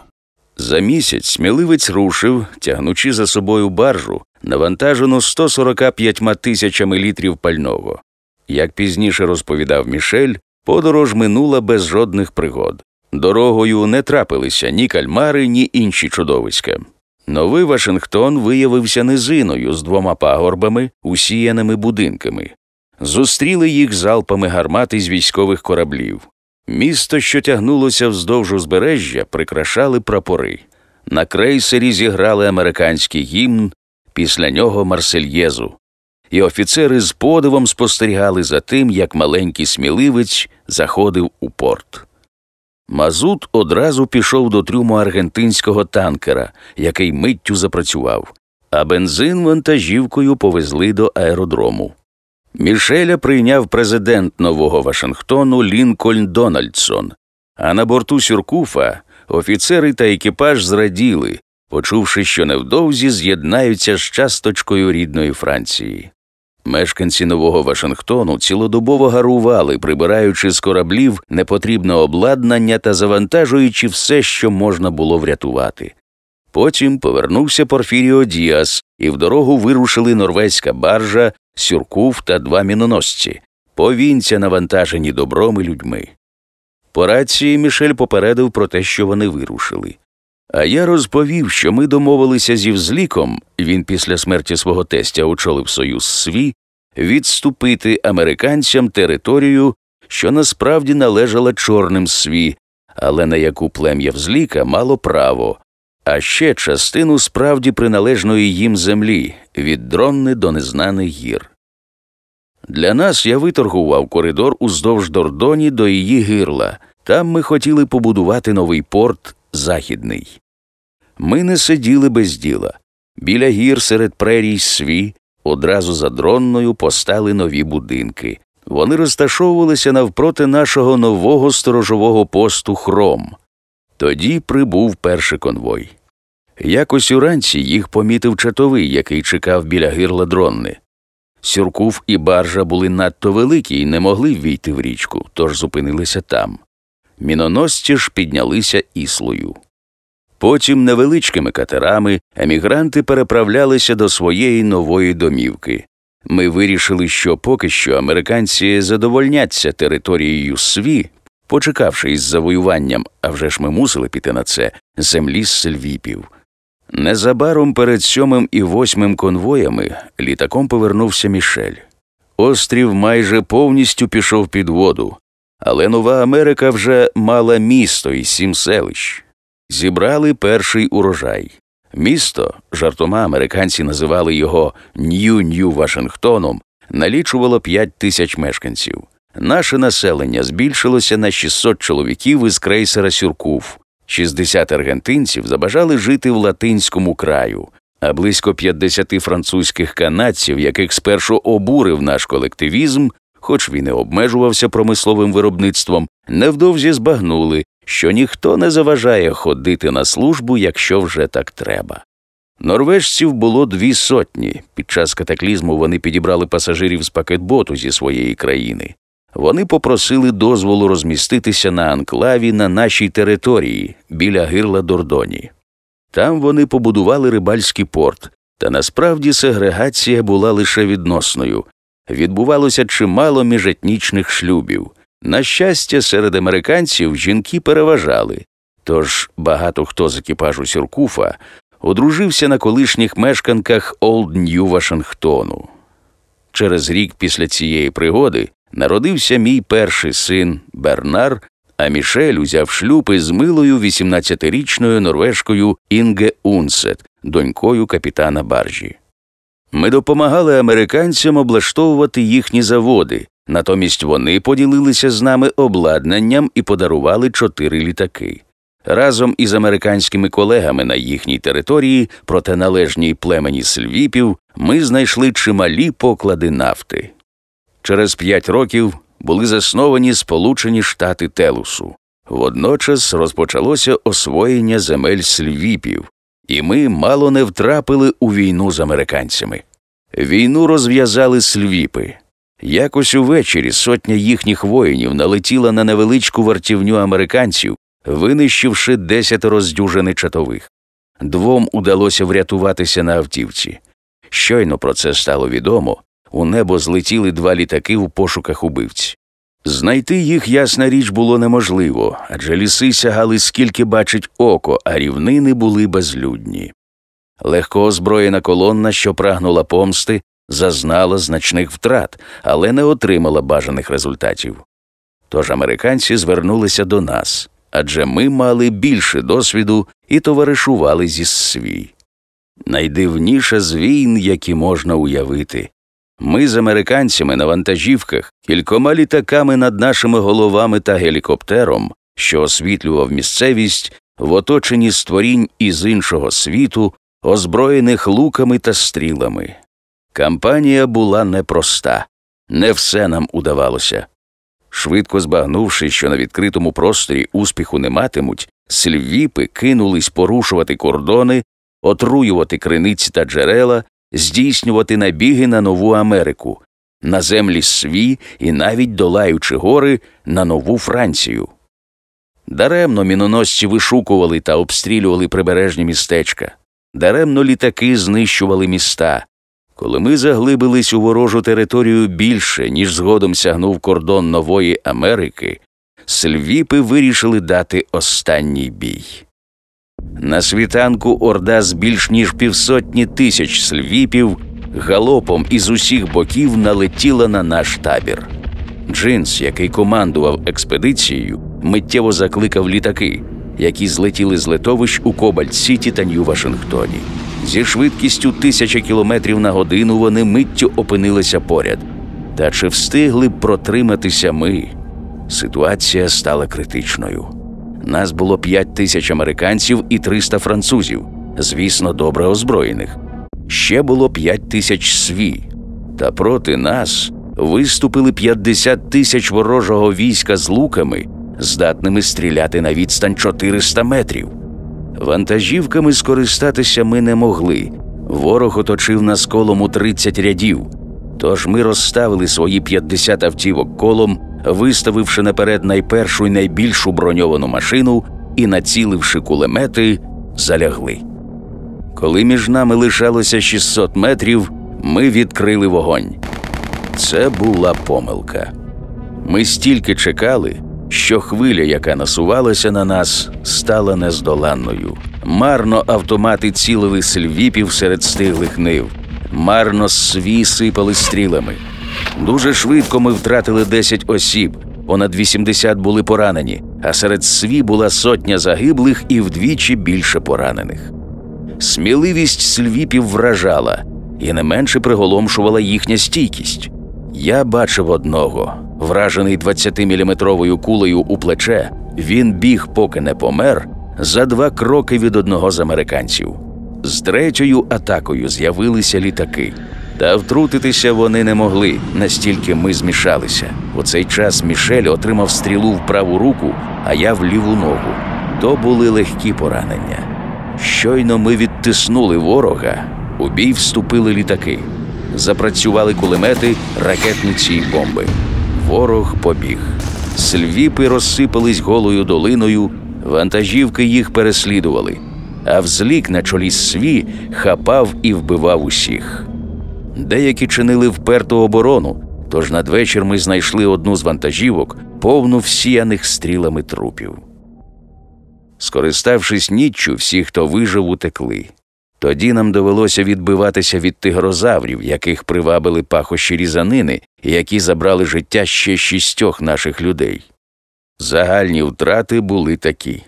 За місяць сміливець рушив, тягнучи за собою баржу, навантажену 145 тисячами літрів пального. Як пізніше розповідав Мішель, подорож минула без жодних пригод. Дорогою не трапилися ні кальмари, ні інші чудовиська. Новий Вашингтон виявився низиною з двома пагорбами, усіяними будинками. Зустріли їх залпами гармат із військових кораблів. Місто, що тягнулося вздовж узбережжя, прикрашали прапори. На крейсері зіграли американський гімн, після нього Марсельєзу. І офіцери з подивом спостерігали за тим, як маленький сміливець заходив у порт. Мазут одразу пішов до трюму аргентинського танкера, який миттю запрацював, а бензин вантажівкою повезли до аеродрому. Мішеля прийняв президент Нового Вашингтону Лінкольн Дональдсон, а на борту Сюркуфа офіцери та екіпаж зраділи, почувши, що невдовзі з'єднаються з часточкою рідної Франції. Мешканці Нового Вашингтону цілодобово гарували, прибираючи з кораблів непотрібне обладнання та завантажуючи все, що можна було врятувати. Потім повернувся Порфіріо Діас, і в дорогу вирушили норвезька баржа, сюркув та два міноносці, повінця навантажені добром і людьми. По рації Мішель попередив про те, що вони вирушили. А я розповів, що ми домовилися зі взліком, він після смерті свого тестя очолив союз свій, відступити американцям територію, що насправді належала чорним сві, але на яку плем'я взліка мало право, а ще частину справді приналежної їм землі від Дронни до незнаних гір. Для нас я виторгував коридор уздовж Дордоні до її гирла. Там ми хотіли побудувати новий порт західний. Ми не сиділи без діла. Біля гір серед прерій сві одразу за дронною постали нові будинки. Вони розташовувалися навпроти нашого нового сторожового посту Хром. Тоді прибув перший конвой. Якось уранці їх помітив чатовий, який чекав біля гирла дронни. Сюркув і баржа були надто великі і не могли ввійти в річку, тож зупинилися там. Міноносці ж піднялися іслою. Потім невеличкими катерами емігранти переправлялися до своєї нової домівки. Ми вирішили, що поки що американці задовольняться територією сві, почекавши із завоюванням, а вже ж ми мусили піти на це, землі з сельвіпів. Незабаром перед сьомим і восьмим конвоями літаком повернувся Мішель. Острів майже повністю пішов під воду, але Нова Америка вже мала місто і сім селищ. Зібрали перший урожай. Місто, жартома американці називали його Нью-Нью Вашингтоном, налічувало 5 тисяч мешканців. Наше населення збільшилося на 600 чоловіків із крейсера Сюркуф. 60 аргентинців забажали жити в латинському краю, а близько 50 французьких канадців, яких спершу обурив наш колективізм, хоч він і обмежувався промисловим виробництвом, невдовзі збагнули, що ніхто не заважає ходити на службу, якщо вже так треба. Норвежців було дві сотні. Під час катаклізму вони підібрали пасажирів з пакетботу зі своєї країни. Вони попросили дозволу розміститися на анклаві на нашій території біля гирла Дордоні. Там вони побудували рибальський порт, та насправді сегрегація була лише відносною. Відбувалося чимало міжетнічних шлюбів. На щастя, серед американців жінки переважали, тож багато хто з екіпажу Сюркуфа одружився на колишніх мешканках Олд Нью Вашингтону. Через рік після цієї пригоди народився мій перший син Бернар, а Мішель узяв шлюб із милою 18-річною норвежкою Інге Унсет, донькою капітана баржі. Ми допомагали американцям облаштовувати їхні заводи, натомість вони поділилися з нами обладнанням і подарували чотири літаки. Разом із американськими колегами на їхній території, протиналежній племені Сельвіпів, ми знайшли чималі поклади нафти. Через п'ять років були засновані Сполучені Штати Телусу. Водночас розпочалося освоєння земель Сельвіпів, і ми мало не втрапили у війну з американцями. Війну розв'язали Сельвіпи. Якось увечері сотня їхніх воїнів налетіла на невеличку вартівню американців, винищивши десятеро здюжини чатових. Двом удалося врятуватися на автівці. Щойно про це стало відомо. У небо злетіли два літаки у пошуках убивць. Знайти їх, ясна річ, було неможливо, адже ліси сягали скільки бачить око, а рівнини були безлюдні. Легко озброєна колонна, що прагнула помсти, зазнала значних втрат, але не отримала бажаних результатів. Тож американці звернулися до нас, адже ми мали більше досвіду і товаришували зі свій. Найдивніша з війн, які можна уявити. Ми з американцями на вантажівках, кількома літаками над нашими головами та гелікоптером, що освітлював місцевість в оточенні створінь із іншого світу, озброєних луками та стрілами. Кампанія була непроста, не все нам удавалося. Швидко збагнувши, що на відкритому просторі успіху не матимуть, слівіпи кинулись порушувати кордони, отруювати криниці та джерела, здійснювати набіги на нову Америку, на землі сві і навіть долаючи гори на нову Францію. Даремно міноносці вишукували та обстрілювали прибережні містечка, даремно літаки знищували міста. Коли ми заглибились у ворожу територію більше, ніж згодом сягнув кордон нової Америки, сельвіпи вирішили дати останній бій. На світанку орда з більш ніж півсотні тисяч сельвіпів галопом із усіх боків налетіла на наш табір. Джинс, який командував експедицією, миттєво закликав літаки, які злетіли з литовищ у Кобальт Сіті та Нью-Вашингтоні. Зі швидкістю тисяча кілометрів на годину вони миттю опинилися поряд. Та чи встигли б протриматися ми? Ситуація стала критичною. Нас було п'ять тисяч американців і 300 французів, звісно, добре озброєних. Ще було п'ять тисяч свій. Та проти нас виступили 50 тисяч ворожого війська з луками, здатними стріляти на відстань 400 метрів. Вантажівками скористатися ми не могли. Ворог оточив нас колом у 30 рядів. Тож ми розставили свої 50 автівок колом, виставивши наперед найпершу і найбільшу броньовану машину і, націливши кулемети, залягли. Коли між нами лишалося 600 метрів, ми відкрили вогонь. Це була помилка. Ми стільки чекали, що хвиля, яка насувалася на нас, стала нездоланною. Марно автомати цілили сельвіпів серед стиглих нив, марно сві сипали стрілами. Дуже швидко ми втратили 10 осіб, понад 80 були поранені, а серед сві була сотня загиблих і вдвічі більше поранених. Сміливість свіпів вражала і не менше приголомшувала їхня стійкість. Я бачив одного, вражений 20-міліметровою кулею у плече, він біг, поки не помер, за два кроки від одного з американців. З третьою атакою з'явилися літаки. Та втрутитися вони не могли, настільки ми змішалися. У цей час Мішель отримав стрілу в праву руку, а я в ліву ногу. То були легкі поранення. Щойно ми відтиснули ворога, у бій вступили літаки. Запрацювали кулемети, ракетниці й бомби. Ворог побіг. Сльвіпи розсипались голою долиною, вантажівки їх переслідували, а взлік на чолі сві хапав і вбивав усіх. Деякі чинили вперту оборону, тож надвечір ми знайшли одну з вантажівок, повну всіяних стрілами трупів. Скориставшись ніччю, всі, хто вижив, утекли. Тоді нам довелося відбиватися від тигрозаврів, яких привабили пахощі різанини і які забрали життя ще шістьох наших людей. Загальні втрати були такі: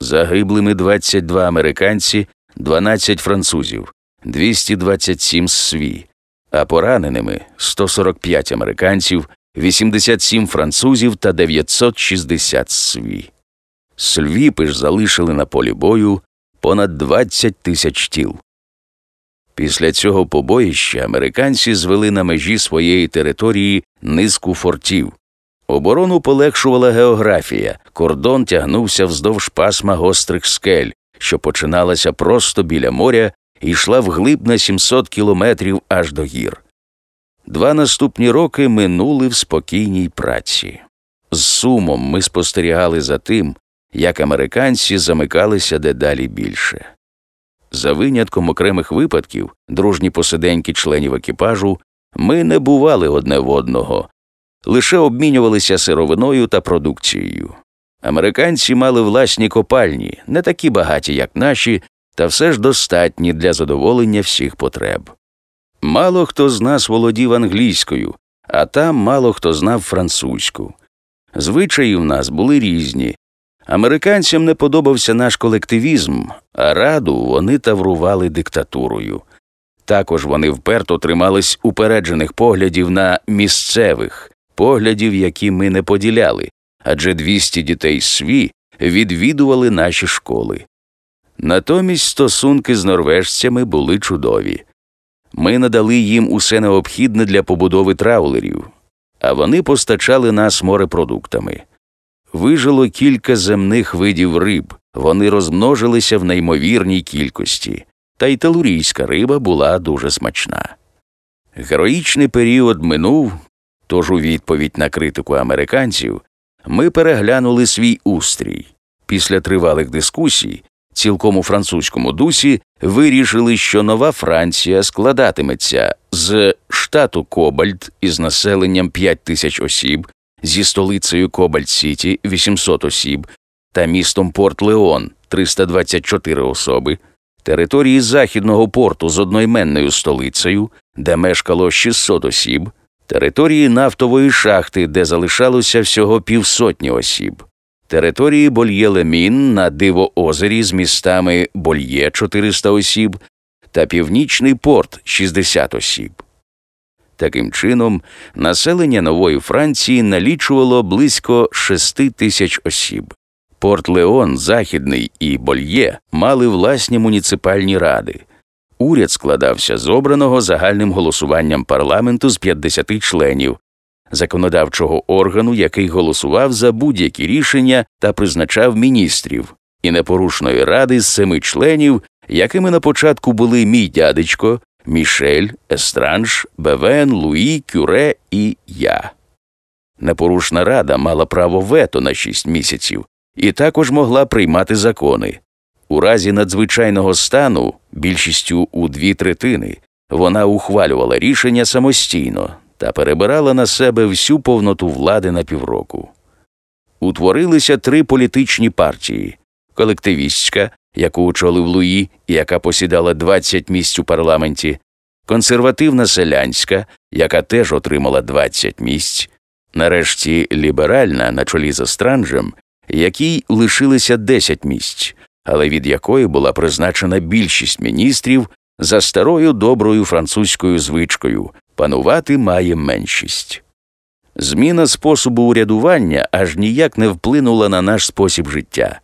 загиблими 22 американці, 12 французів, 227 сві, а пораненими 145 американців, 87 французів та 960 сві. Сльвіпи ж залишили на полі бою понад 20 тисяч тіл. Після цього побоїща американці звели на межі своєї території низку фортів. Оборону полегшувала географія, кордон тягнувся вздовж пасма гострих скель, що починалася просто біля моря йшла вглиб на 700 кілометрів аж до гір. Два наступні роки минули в спокійній праці. З сумом ми спостерігали за тим, як американці замикалися дедалі більше. За винятком окремих випадків, дружні посиденьки членів екіпажу, ми не бували одне в одного, лише обмінювалися сировиною та продукцією. Американці мали власні копальні, не такі багаті, як наші, та все ж достатні для задоволення всіх потреб. Мало хто з нас володів англійською, а там мало хто знав французьку. Звичаї в нас були різні, Американцям не подобався наш колективізм, а раду вони таврували диктатурою. Також вони вперто тримались упереджених поглядів на місцевих, поглядів, які ми не поділяли, адже 200 дітей сві відвідували наші школи. Натомість стосунки з норвежцями були чудові. Ми надали їм усе необхідне для побудови траулерів, а вони постачали нас морепродуктами вижило кілька земних видів риб, вони розмножилися в неймовірній кількості, та й телурійська риба була дуже смачна. Героїчний період минув, тож у відповідь на критику американців ми переглянули свій устрій. Після тривалих дискусій, цілком у французькому дусі, вирішили, що нова Франція складатиметься з штату Кобальт із населенням 5 тисяч осіб зі столицею Кобальт Сіті 800 осіб та містом Порт Леон 324 особи, території західного порту з одноіменною столицею, де мешкало 600 осіб, території нафтової шахти, де залишалося всього півсотні осіб, території Больє-Лемін на Дивоозері з містами Больє 400 осіб та Північний порт 60 осіб. Таким чином, населення нової Франції налічувало близько 6 тисяч осіб. Порт Леон, Західний і Больє мали власні муніципальні ради. Уряд складався з обраного загальним голосуванням парламенту з 50 членів, законодавчого органу, який голосував за будь-які рішення та призначав міністрів, і непорушної ради з семи членів, якими на початку були мій дядечко, Мішель, Естранж, Бевен, Луї, Кюре і я. Непорушна рада мала право вето на шість місяців і також могла приймати закони. У разі надзвичайного стану, більшістю у дві третини, вона ухвалювала рішення самостійно та перебирала на себе всю повноту влади на півроку. Утворилися три політичні партії. Колективістська, яку очолив Луї, яка посідала 20 місць у парламенті, консервативна селянська, яка теж отримала 20 місць, нарешті ліберальна на чолі з Остранджем, якій лишилися 10 місць, але від якої була призначена більшість міністрів за старою доброю французькою звичкою панувати має меншість. Зміна способу урядування аж ніяк не вплинула на наш спосіб життя.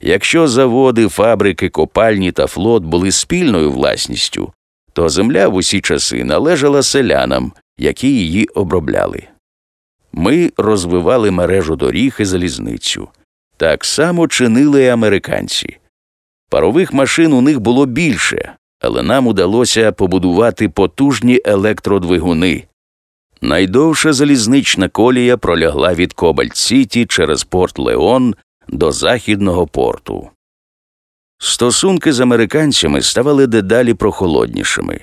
Якщо заводи, фабрики, копальні та флот були спільною власністю, то земля в усі часи належала селянам, які її обробляли. Ми розвивали мережу доріг і залізницю. Так само чинили і американці. Парових машин у них було більше, але нам удалося побудувати потужні електродвигуни. Найдовша залізнична колія пролягла від Кобальт Сіті через Порт Леон до західного порту. Стосунки з американцями ставали дедалі прохолоднішими.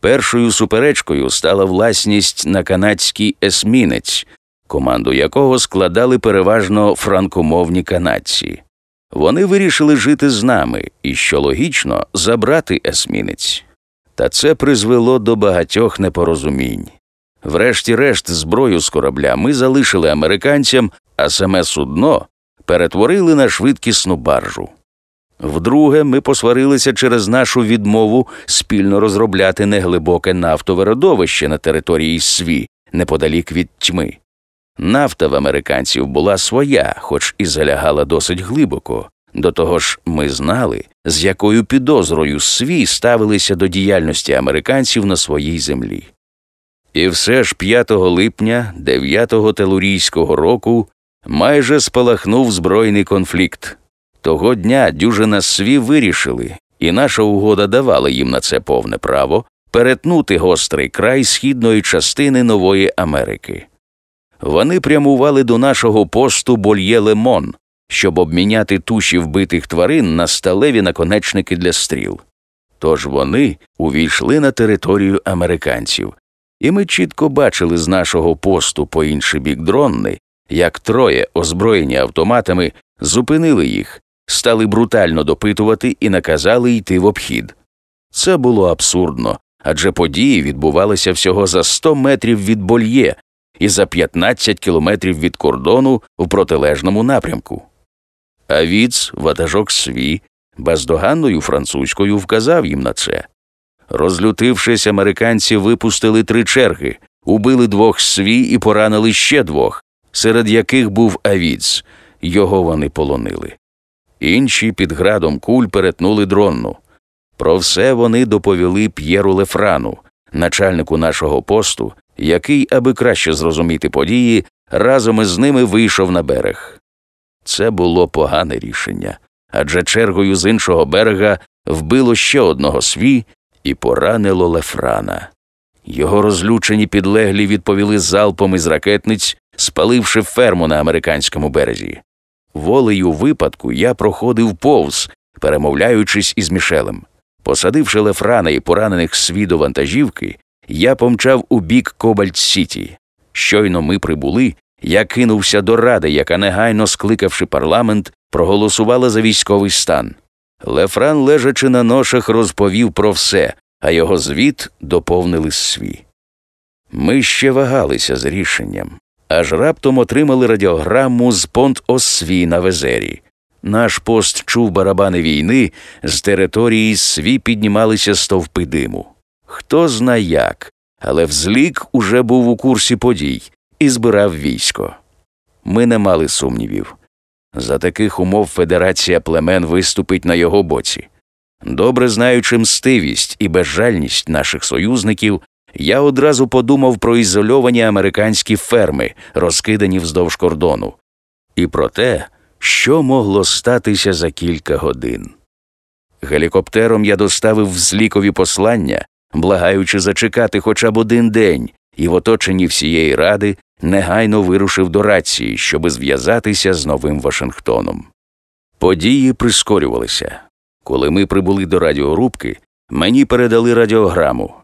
Першою суперечкою стала власність на канадський есмінець, команду якого складали переважно франкомовні канадці. Вони вирішили жити з нами і, що логічно, забрати есмінець. Та це призвело до багатьох непорозумінь. Врешті-решт, зброю з корабля ми залишили американцям, а саме судно перетворили на швидкісну баржу. Вдруге, ми посварилися через нашу відмову спільно розробляти неглибоке нафтове родовище на території СВІ, неподалік від тьми. Нафта в американців була своя, хоч і залягала досить глибоко. До того ж, ми знали, з якою підозрою свій ставилися до діяльності американців на своїй землі. І все ж 5 липня 9-го телурійського року майже спалахнув збройний конфлікт. Того дня дюжина сві вирішили, і наша угода давала їм на це повне право перетнути гострий край східної частини Нової Америки. Вони прямували до нашого посту Больє Лемон, щоб обміняти туші вбитих тварин на сталеві наконечники для стріл. Тож вони увійшли на територію американців, і ми чітко бачили з нашого посту по інший бік дронни, як троє, озброєні автоматами, зупинили їх, стали брутально допитувати і наказали йти в обхід. Це було абсурдно, адже події відбувалися всього за 100 метрів від больє і за 15 кілометрів від кордону в протилежному напрямку. А Віц, ватажок свій, бездоганною французькою вказав їм на це. Розлютившись, американці випустили три черги, убили двох свій і поранили ще двох, серед яких був Авіц. Його вони полонили. Інші під градом куль перетнули дронну. Про все вони доповіли П'єру Лефрану, начальнику нашого посту, який, аби краще зрозуміти події, разом із ними вийшов на берег. Це було погане рішення, адже чергою з іншого берега вбило ще одного свій і поранило Лефрана. Його розлючені підлеглі відповіли залпом із ракетниць, спаливши ферму на американському березі. Волею випадку я проходив повз, перемовляючись із Мішелем. Посадивши Лефрана і поранених свій до вантажівки, я помчав у бік Кобальт Сіті. Щойно ми прибули, я кинувся до ради, яка, негайно скликавши парламент, проголосувала за військовий стан. Лефран, лежачи на ношах, розповів про все, а його звіт доповнили свій. Ми ще вагалися з рішенням, аж раптом отримали радіограму з понт Осві на Везері. Наш пост чув барабани війни, з території сві піднімалися стовпи диму. Хто зна як, але взлік уже був у курсі подій і збирав військо. Ми не мали сумнівів. За таких умов Федерація племен виступить на його боці. Добре знаючи мстивість і безжальність наших союзників, я одразу подумав про ізольовані американські ферми, розкидані вздовж кордону, і про те, що могло статися за кілька годин. Гелікоптером я доставив взлікові послання, благаючи зачекати хоча б один день, і в оточенні всієї ради негайно вирушив до рації, щоби зв'язатися з новим Вашингтоном. Події прискорювалися. Коли ми прибули до радіорубки, мені передали радіограму.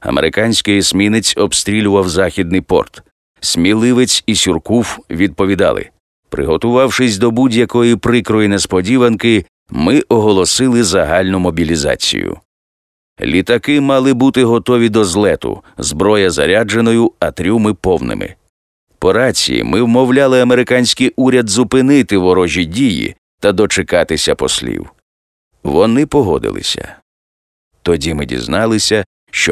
Американський есмінець обстрілював західний порт. Сміливець і Сюркуф відповідали. Приготувавшись до будь-якої прикрої несподіванки, ми оголосили загальну мобілізацію. Літаки мали бути готові до злету, зброя зарядженою, а трюми повними. По рації ми вмовляли американський уряд зупинити ворожі дії та дочекатися послів. Вони погодилися. Тоді ми дізналися,